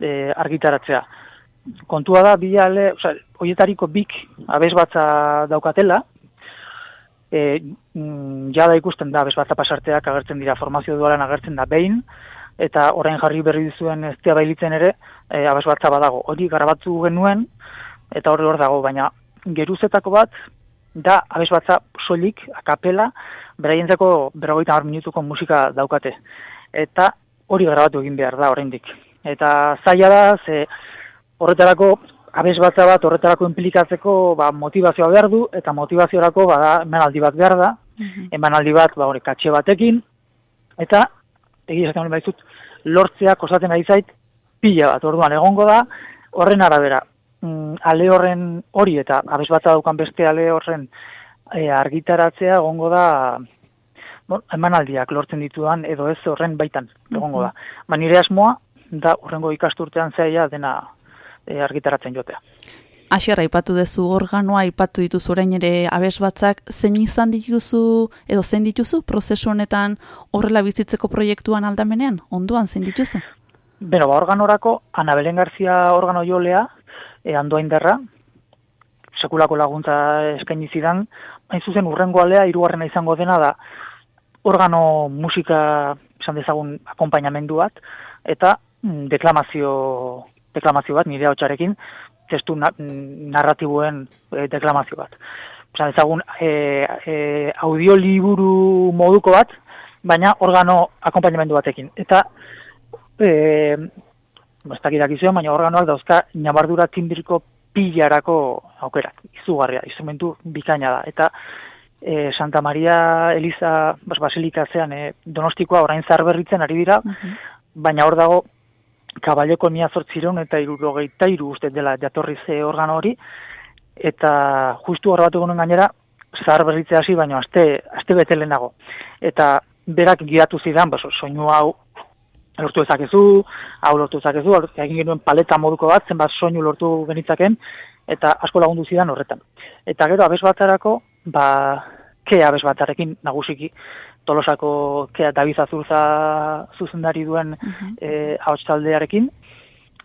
e, argitaratzea. Kontua da, bi ale, oza, hoietariko bik abesbatza daukatela, e, mm, jada ikusten da abesbatza pasarteak agertzen dira, formazio dualan agertzen da behin, eta orain jarri berri dizuen ez dira bailitzen ere, e, abesbatza badago. Hori garabatu genuen, eta hori hor dago, baina geruzetako bat, da abesbatza soilik, akapela, beraientzako berrogeita hamar minutuko musika daukate. Eta hori grabatu egin behar da oraindik. Eta zaila da, ze horretarako abesbatza bat horretarako implikatzeko ba, motivazioa behar du, eta motivaziorako bada emanaldi bat behar da, emanaldi bat ba, hori katxe batekin, eta egia esaten hori baizut, lortzea kostatzen ari zait pila bat, orduan egongo da, horren arabera, mm, ale horren hori eta abesbatza daukan beste ale horren e, argitaratzea egongo da bon, emanaldiak lortzen ditudan edo ez horren baitan egongo da. Ba, nire asmoa da horrengo ikasturtean zaila dena e, argitaratzen jotea. Asier, aipatu duzu organoa, aipatu dituzu orain ere abesbatzak, zein izan dituzu, edo zein dituzu, prozesu honetan horrela bizitzeko proiektuan aldamenean? Onduan, zein dituzu? Beno, ba, organorako, Ana Belen Garzia organo jolea, e, andoainderra, sekulako laguntza eskaini zidan, hain zuzen urrengo alea, hirugarrena izango dena da, organo musika, esan dezagun, akompainamendu bat, eta mm, deklamazio, deklamazio bat, nire hotxarekin, testu na, mm, narratiboen e, deklamazio bat. Esan dezagun, e, e, audioliburu moduko bat, baina organo akompainamendu batekin. Eta, e, ez dakit dakizuen, baina organoak dauzka nabardura timbirko pilarako aukerak, izugarria, instrumentu bikaina da. Eta e, Santa Maria Eliza bas, Basilika zean e, donostikoa orain zarberritzen ari dira, baina hor dago kabaleko mia zortzireun eta irurogeita iru uste dela jatorri ze organo hori, eta justu hor bat egunen gainera, zahar hasi, baina aste, aste bete lehenago. Eta berak giratu zidan, baso, soinu hau lortu ezakezu, hau lortu ezakezu, egin genuen paleta moduko bat, zenbat soinu lortu genitzaken, eta asko lagundu zidan horretan. Eta gero abes batarako, ba, ke abes batarekin nagusiki, tolosako kea David Azurza zuzendari duen eh, ahots taldearekin,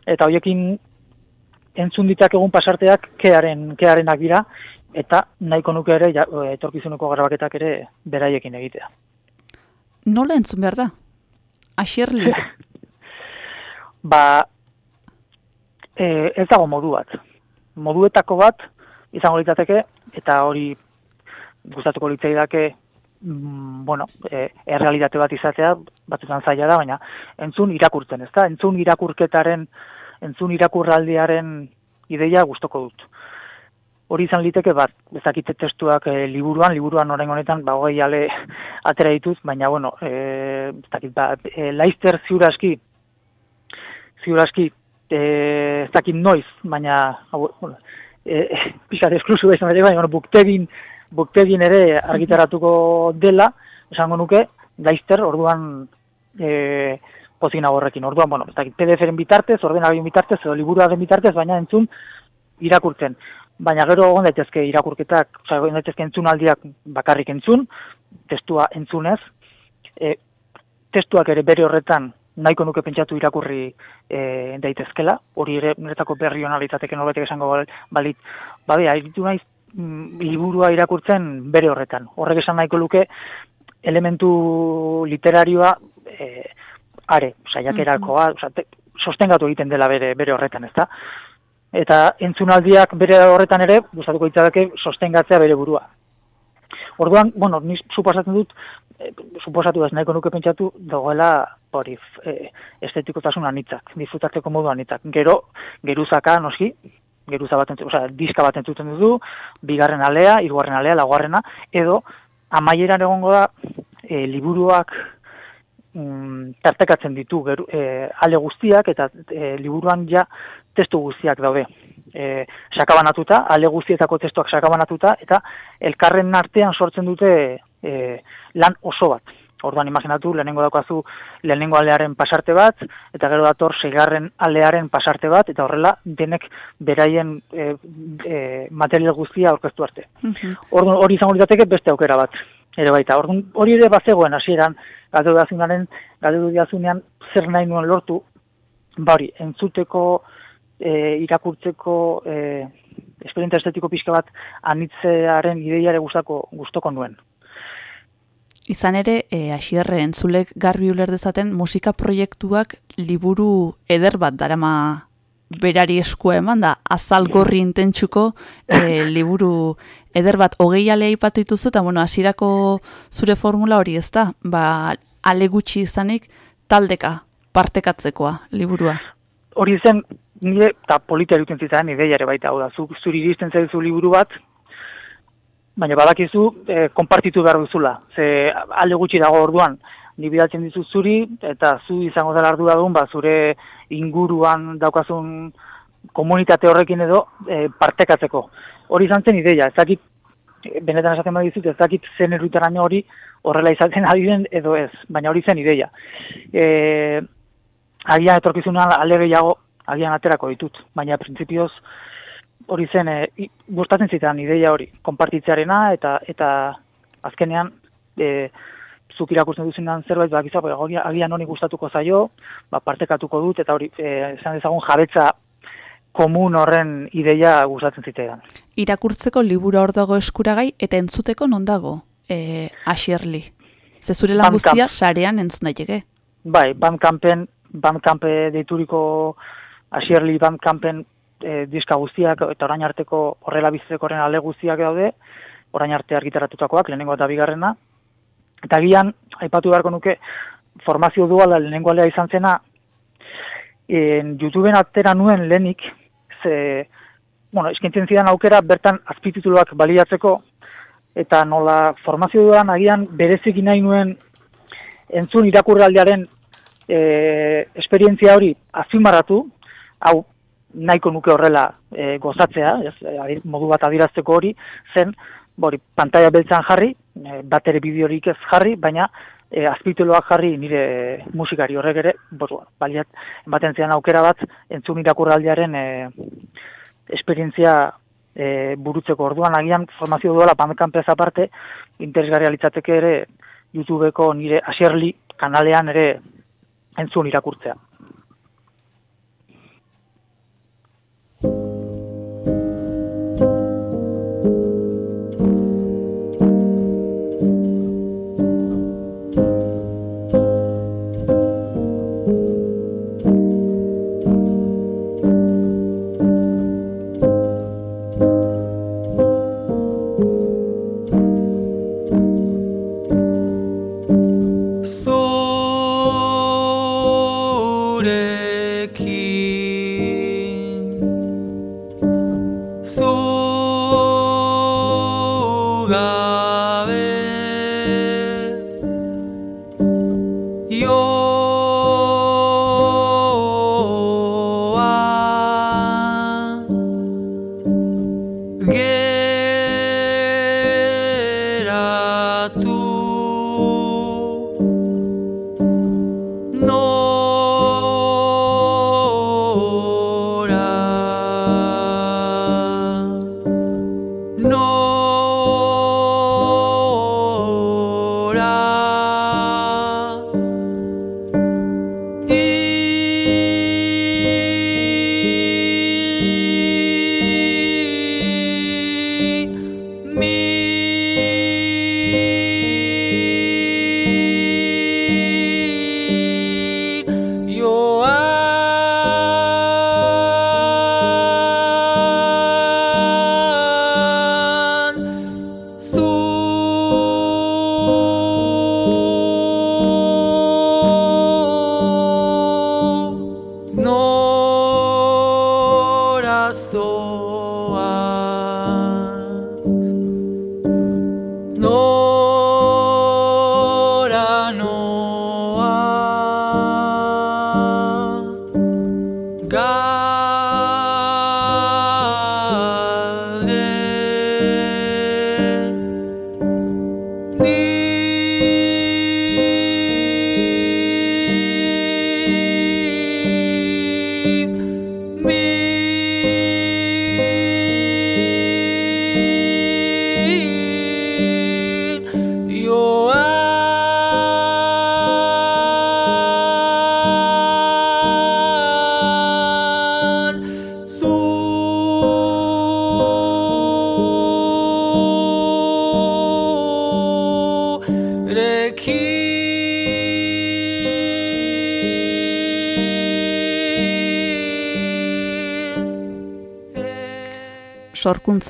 eta hoiekin entzun ditak pasarteak kearen, kearenak dira, eta nahiko nuke ere, etorkizuneko grabaketak ere beraiekin egitea. Nola entzun behar da? Asierli, Ba, e, ez dago modu bat. Moduetako bat, izango litzateke, eta hori gustatuko litzaidake, mm, bueno, e, errealitate bat izatea, batzutan zaila da, baina entzun irakurtzen, ez da? Entzun irakurketaren, entzun irakurraldiaren ideia gustoko dut. Hori izan liteke bat, ezakite testuak e, liburuan, liburuan orain honetan, ba, hogei ale atera ditut, baina, bueno, e, ez dakit, ba, e, Leicester ziuraski, ziuraski, e, ez dakit noiz, baina, hau, bueno, e, pixat esklusiba izan ere, baina, bueno, buktegin, buktegin ere argitaratuko dela, esango nuke, Leicester, orduan, e, pozik nago horrekin. Orduan, bueno, ez dakit, PDF-ren bitartez, ordenagailuan bitartez, edo liburuaren bitartez, baina entzun irakurtzen. Baina gero egon daitezke irakurketak, osea, egon daitezke entzunaldiak bakarrik entzun, testua entzunez, e, testuak ere bere horretan nahiko nuke pentsatu irakurri e, daitezkela, hori ere niretako berri hona litzateke norbetek esango bal- balit, babe, aritu naiz mm, liburua irakurtzen bere horretan. Horrek esan nahiko luke elementu literarioa e, are, saiakerakoa, osea, te- sostengatu egiten dela bere bere horretan, ezta? Eta entzunaldiak bere horretan ere, gustatuko litzateke sostengatzea bere burua. Orduan, bueno, ni suposatzen dut, e, suposatu ez nahiko nuke pentsatu, dagoela hori e, estetikotasun anitzak, disfrutatzeko modu anitzak. Gero, geruzaka, noski, geruza bat entzuten, osea, diska bat entzuten duzu, bigarren alea, hirugarren alea, laugarrena, edo amaieran egongo da e, liburuak mm, tartekatzen ditu geru, e, ale guztiak eta e, liburuan ja testu guztiak daude. E, sakabanatuta, ale guztietako testuak sakabanatuta eta elkarren artean sortzen dute e, lan oso bat. Orduan imaginatu, lehenengo daukazu lehenengo alearen pasarte bat, eta gero dator seigarren alearen pasarte bat, eta horrela denek beraien e, e, material guztia aurkeztu arte. Orduan hori izango litzateke beste aukera bat. ere baita. Orduan, hori ere bazegoen hasieran galdu dazunaren, galdu dazunean zer nahi nuen lortu, ba hori, entzuteko, e, irakurtzeko, e, esperientzia estetiko pixka bat anitzearen ideiare gustako gustoko nuen. Izan ere, e, asierre entzulek garbi uler dezaten musika proiektuak liburu eder bat darama berari eskua eman da, azal gorri intentsuko e, liburu eder bat hogei alea ipatu dituzu, eta bueno, hasierako zure formula hori ez da, ba, ale gutxi izanik taldeka partekatzekoa liburua. Hori zen, nire, eta politia duten zitzaren ideiare baita, hau da, zu, zuri iristen zaizu liburu bat, baina badakizu e, konpartitu behar duzula. Ze alde gutxi dago orduan, ni bidaltzen dizu zuri, eta zu izango dela ardura duen, ba, zure inguruan daukazun komunitate horrekin edo e, partekatzeko. Hori izan zen ideia, ez dakit, benetan esaten badizut, ez dakit zen erritaraino hori horrela izaten ari den edo ez, baina hori zen ideia. E, agian etorkizunan alde gehiago, agian aterako ditut, baina printzipioz hori zen, e, gustatzen zitan ideia hori, konpartitzearena eta eta azkenean e, zuk irakurtzen duzunan zerbait, ba, giza, hori agian honi gustatuko zaio, ba, partekatuko dut, eta hori, e, esan dezagun jabetza komun horren ideia gustatzen zitzaidan. Irakurtzeko liburu hor dago eskuragai eta entzuteko non dago e, asierli. Ze zure lan Bandcamp. guztia sarean entzun daiteke. Bai, Bandcampen, Bandcampe deituriko asierli Bandcampen e, diska guztiak eta orain arteko horrela bizitzeko horren ale guztiak daude, orain arte argitaratutakoak, lehenengo eta bigarrena. Eta gian, aipatu beharko nuke, formazio duala lehenengo alea izan zena, en, YouTubeen atera nuen lehenik, ze, bueno, eskintzen zidan aukera bertan azpitituluak baliatzeko, eta nola formazio duan agian berezik nahi nuen entzun irakurraldiaren e, esperientzia hori azpimarratu, hau nahiko nuke horrela e, gozatzea, ez, modu bat adirazteko hori, zen, hori, pantalla beltzan jarri, e, bat ere bideorik ez jarri, baina e, azpituluak jarri nire musikari horrek ere, bos, baliat, ematen zidan aukera bat, entzun irakurraldiaren e, esperientzia e, burutzeko orduan agian formazio duela Bandcampez aparte interesgarria litzateke ere YouTubeko nire asierli kanalean ere entzun irakurtzea. you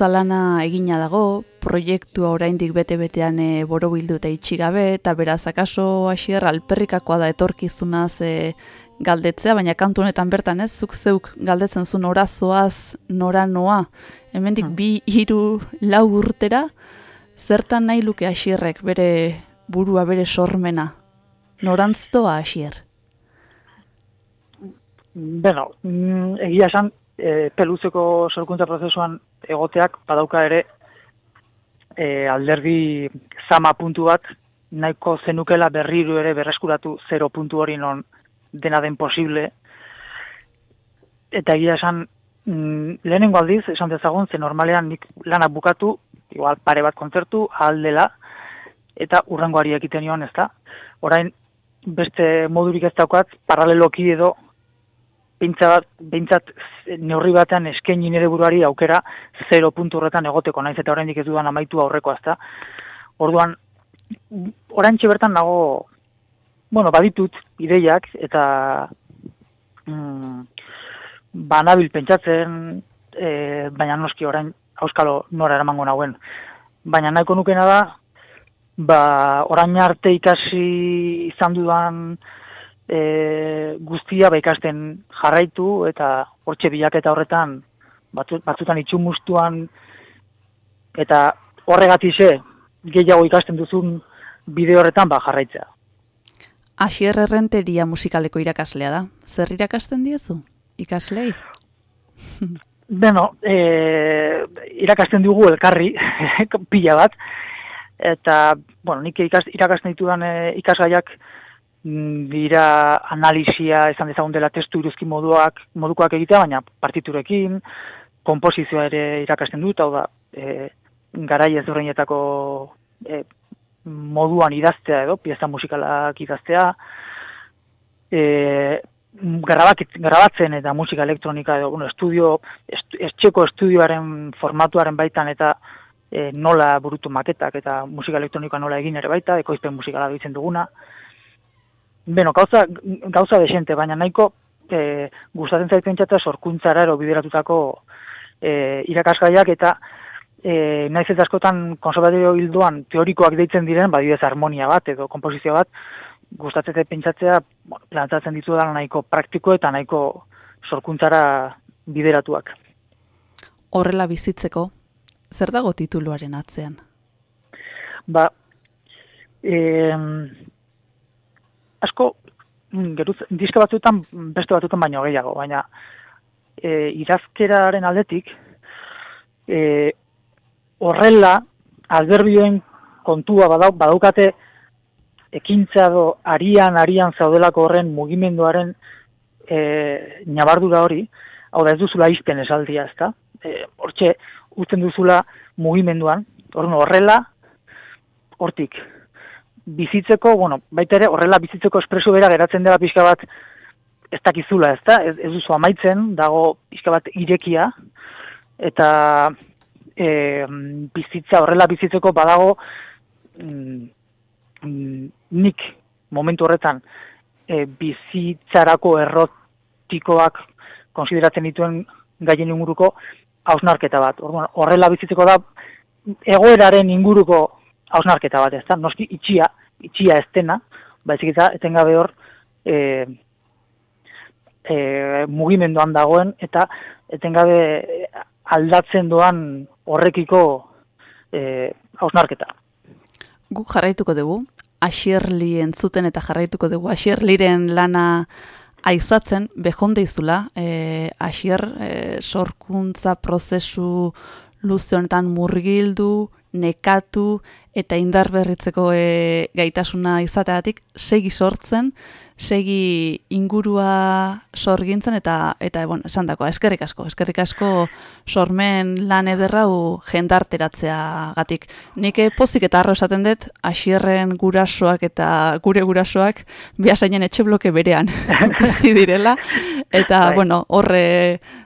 sorkuntza lana egina dago, proiektua oraindik bete-betean e, borobildu eta itxi gabe, eta beraz akaso hasier alperrikakoa da etorkizunaz e, galdetzea, baina kantu honetan bertan ez, zuk zeuk galdetzen zu nora zoaz, nora noa, hemendik Hmm. bi, hiru, lau urtera, zertan nahi luke hasierrek bere burua, bere sormena, norantztoa hasier. Beno, mm, egia esan, e, peluzeko sorkuntza prozesuan egoteak badauka ere e, alderdi zama puntu bat, nahiko zenukela berriro ere berreskuratu zero puntu hori non dena den posible. Eta egia esan, mm, lehenengo aldiz, esan dezagun, ze normalean nik lanak bukatu, igual pare bat kontzertu, aldela, eta urrengoari ekiten nion, ez da? Orain, beste modurik ez daukat, paraleloki edo behintzat, bat, behintzat neurri batean eskaini nire buruari aukera zero puntu horretan egoteko, naiz eta oraindik ez dudan amaitu aurreko azta. Orduan, oraintxe bertan nago, bueno, baditut ideiak eta mm, banabil pentsatzen, e, baina noski orain auskalo nora eramango nauen. Baina nahiko nukena da, ba, orain arte ikasi izan dudan e, guztia ba ikasten jarraitu eta hortxe bilaketa horretan batzu, batzutan itxumustuan eta horregatixe gehiago ikasten duzun bide horretan ba jarraitzea. Asier errenteria musikaleko irakaslea da. Zer irakasten diezu? Ikaslei? Beno, e, irakasten dugu elkarri, pila bat, eta, bueno, nik ikas, irakasten ditudan e, ikasgaiak dira analisia esan dezagun dela testu iruzki moduak, modukoak egitea, baina partiturekin, komposizioa ere irakasten dut, hau da, e, garai ezberdinetako e, moduan idaztea edo, pieza musikalak idaztea, e, grabak, grabatzen eta musika elektronika edo, bueno, estudio, est, etxeko estudioaren formatuaren baitan eta e, nola burutu maketak eta musika elektronikoa nola egin ere baita, ekoizpen musikala ditzen duguna. Beno, gauza, gauza desente, baina nahiko e, gustatzen zait pentsata sorkuntzara ero bideratutako e, irakasgaiak eta e, naiz ez askotan konservatorio hildoan teorikoak deitzen diren, badidez harmonia bat edo komposizio bat, gustatzen zait pentsatzea bueno, plantatzen ditu da nahiko praktiko eta nahiko sorkuntzara bideratuak. Horrela bizitzeko, zer dago tituluaren atzean? Ba, e, asko, mm, geruz, diska batzuetan beste batzuetan baino gehiago, baina e, idazkeraren aldetik, e, horrela, alderbioen kontua badau, badaukate ekintza do arian arian zaudelako horren mugimenduaren e, nabardura hori, hau da ez duzula izten esaldia, ezta? E, hortxe, utzen duzula mugimenduan, orduan horrela, hortik, bizitzeko, bueno, baita ere, horrela bizitzeko espreso bera geratzen dela pixka bat ez dakizula, ezta? Ez, ez duzu amaitzen, dago pixka bat irekia, eta e, bizitza, horrela bizitzeko badago mm, mm, nik momentu horretan e, bizitzarako errotikoak konsideratzen dituen gaien inguruko hausnarketa bat. Orduan, horrela bizitzeko da egoeraren inguruko hausnarketa bat, ezta? Noski itxia, itxia ez dena, baizik eta etengabe hor e, e, mugimenduan dagoen eta etengabe aldatzen doan horrekiko e, hausnarketa. Guk jarraituko dugu, Asierli entzuten eta jarraituko dugu Asierliren lana aizatzen, behonde izula, e, Asier e, sorkuntza prozesu luze honetan murgildu, nekatu eta indar berritzeko e, gaitasuna izateatik segi sortzen, segi ingurua sorgintzen eta eta bueno, esan dako, eskerrik asko, eskerrik asko sormen lan ederrau jendarteratzea gatik. Nik eh, pozik eta arro esaten dut, asierren gurasoak eta gure gurasoak biasainen etxe bloke berean bizi direla, eta Bai. bueno, horre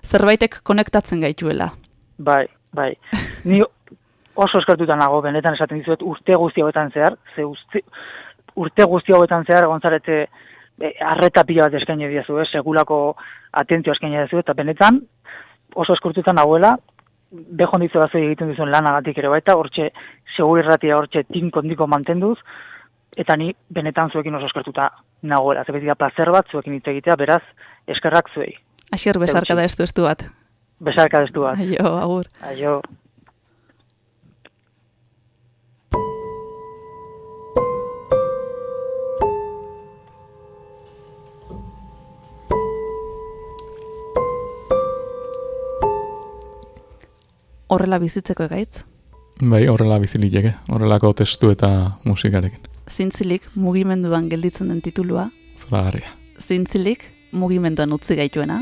zerbaitek konektatzen gaituela. Bai, bai. Ni oso eskertuta nago, benetan esaten dizuet, urte guzti hauetan zehar, ze uste, urte guzti hauetan zehar, gonzarete, e, arreta pila bat eskaini diazu, eh? segulako atentzio eskaini diazu, eta benetan, oso eskertuta nagoela, behon dizu egiten duzuen lanagatik ere baita, hortxe, segur irratia hortxe tinkondiko mantenduz, eta ni benetan zuekin oso eskertuta nagoela, ze beti da placer bat zuekin hitz egitea, beraz, eskerrak zuei. Asier besarka da estu estu bat. Besarka destu bat. Aio, agur. Aio. Horrela bizitzeko egaitz. Bai, horrela bizilileke, horrelako testu eta musikarekin. Zintzilik mugimenduan gelditzen den titulua. Zora garria. Zintzilik mugimenduan utzi gaituena.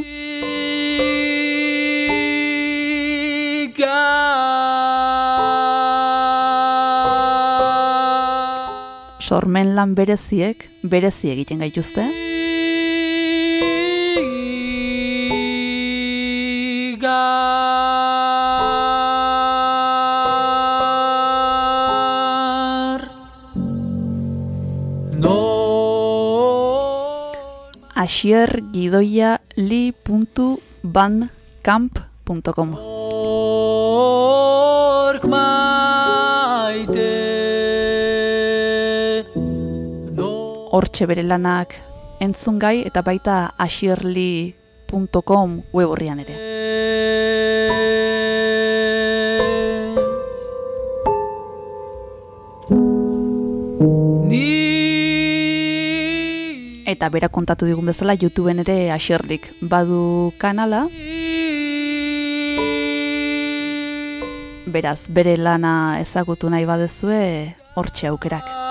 Sormen lan bereziek berezi egiten gaituzte. Asier gidoia li.bandcamp.com Ork maite. Hortxe bere lanak entzungai eta baita asierli.com web horrian ere. Eta bera kontatu digun bezala YouTubeen ere asierlik badu kanala. Beraz, bere lana ezagutu nahi badezue hortxe aukerak.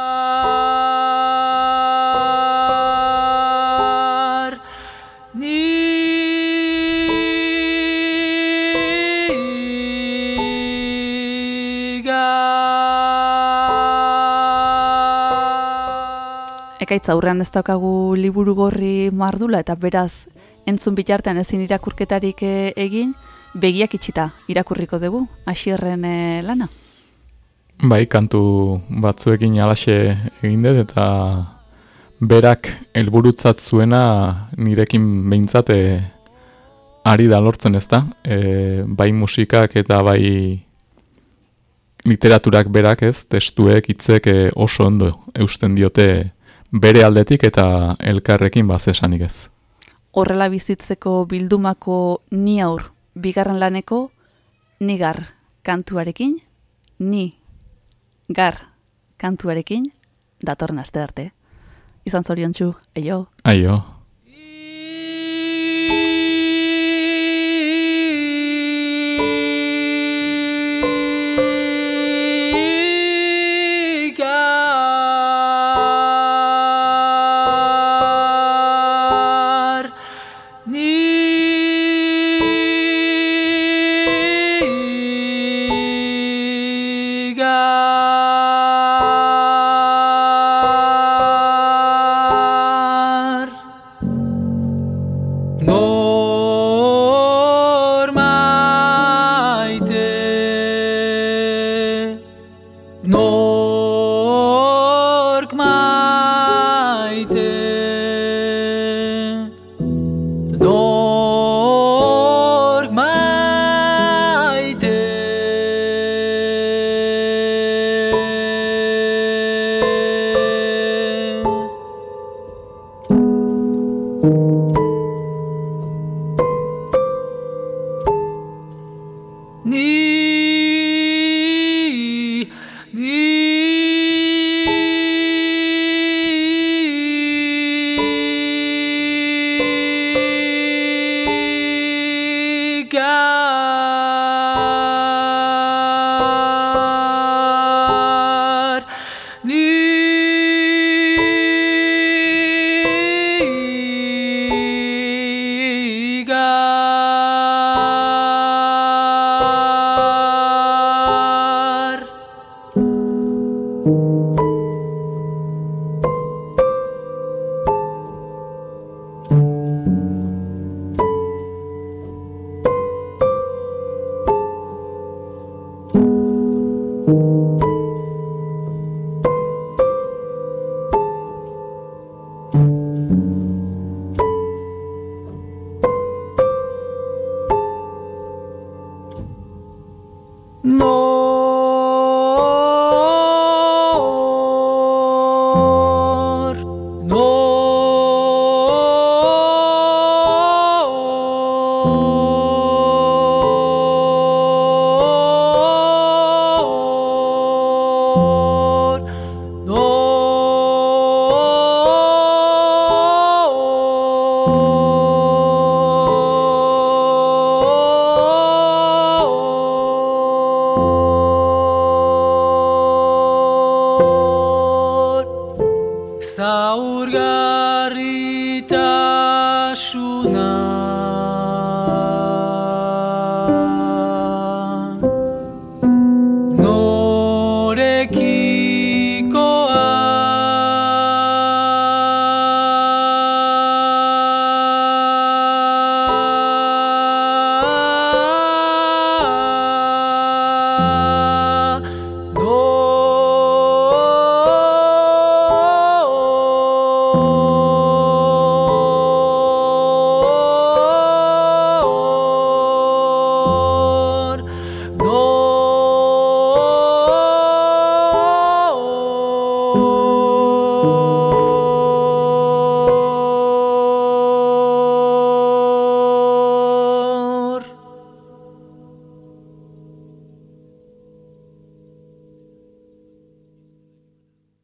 Ekaitz aurrean ez daukagu liburu gorri mardula eta beraz entzun bitartean ezin irakurketarik eh, egin, begiak itxita irakurriko dugu, asierren eh, lana. Bai, kantu batzuekin alaxe egin dut eta berak helburutzat zuena nirekin behintzat eh, ari da lortzen ez da. E, bai musikak eta bai literaturak berak ez, testuek, hitzek oso ondo eusten diote bere aldetik eta elkarrekin bazesanik ez. Horrela bizitzeko bildumako ni aur, bigarren laneko nigar kantuarekin, ni gar kantuarekin, datorren aster arte. Izan zorion txu, aio. Aio.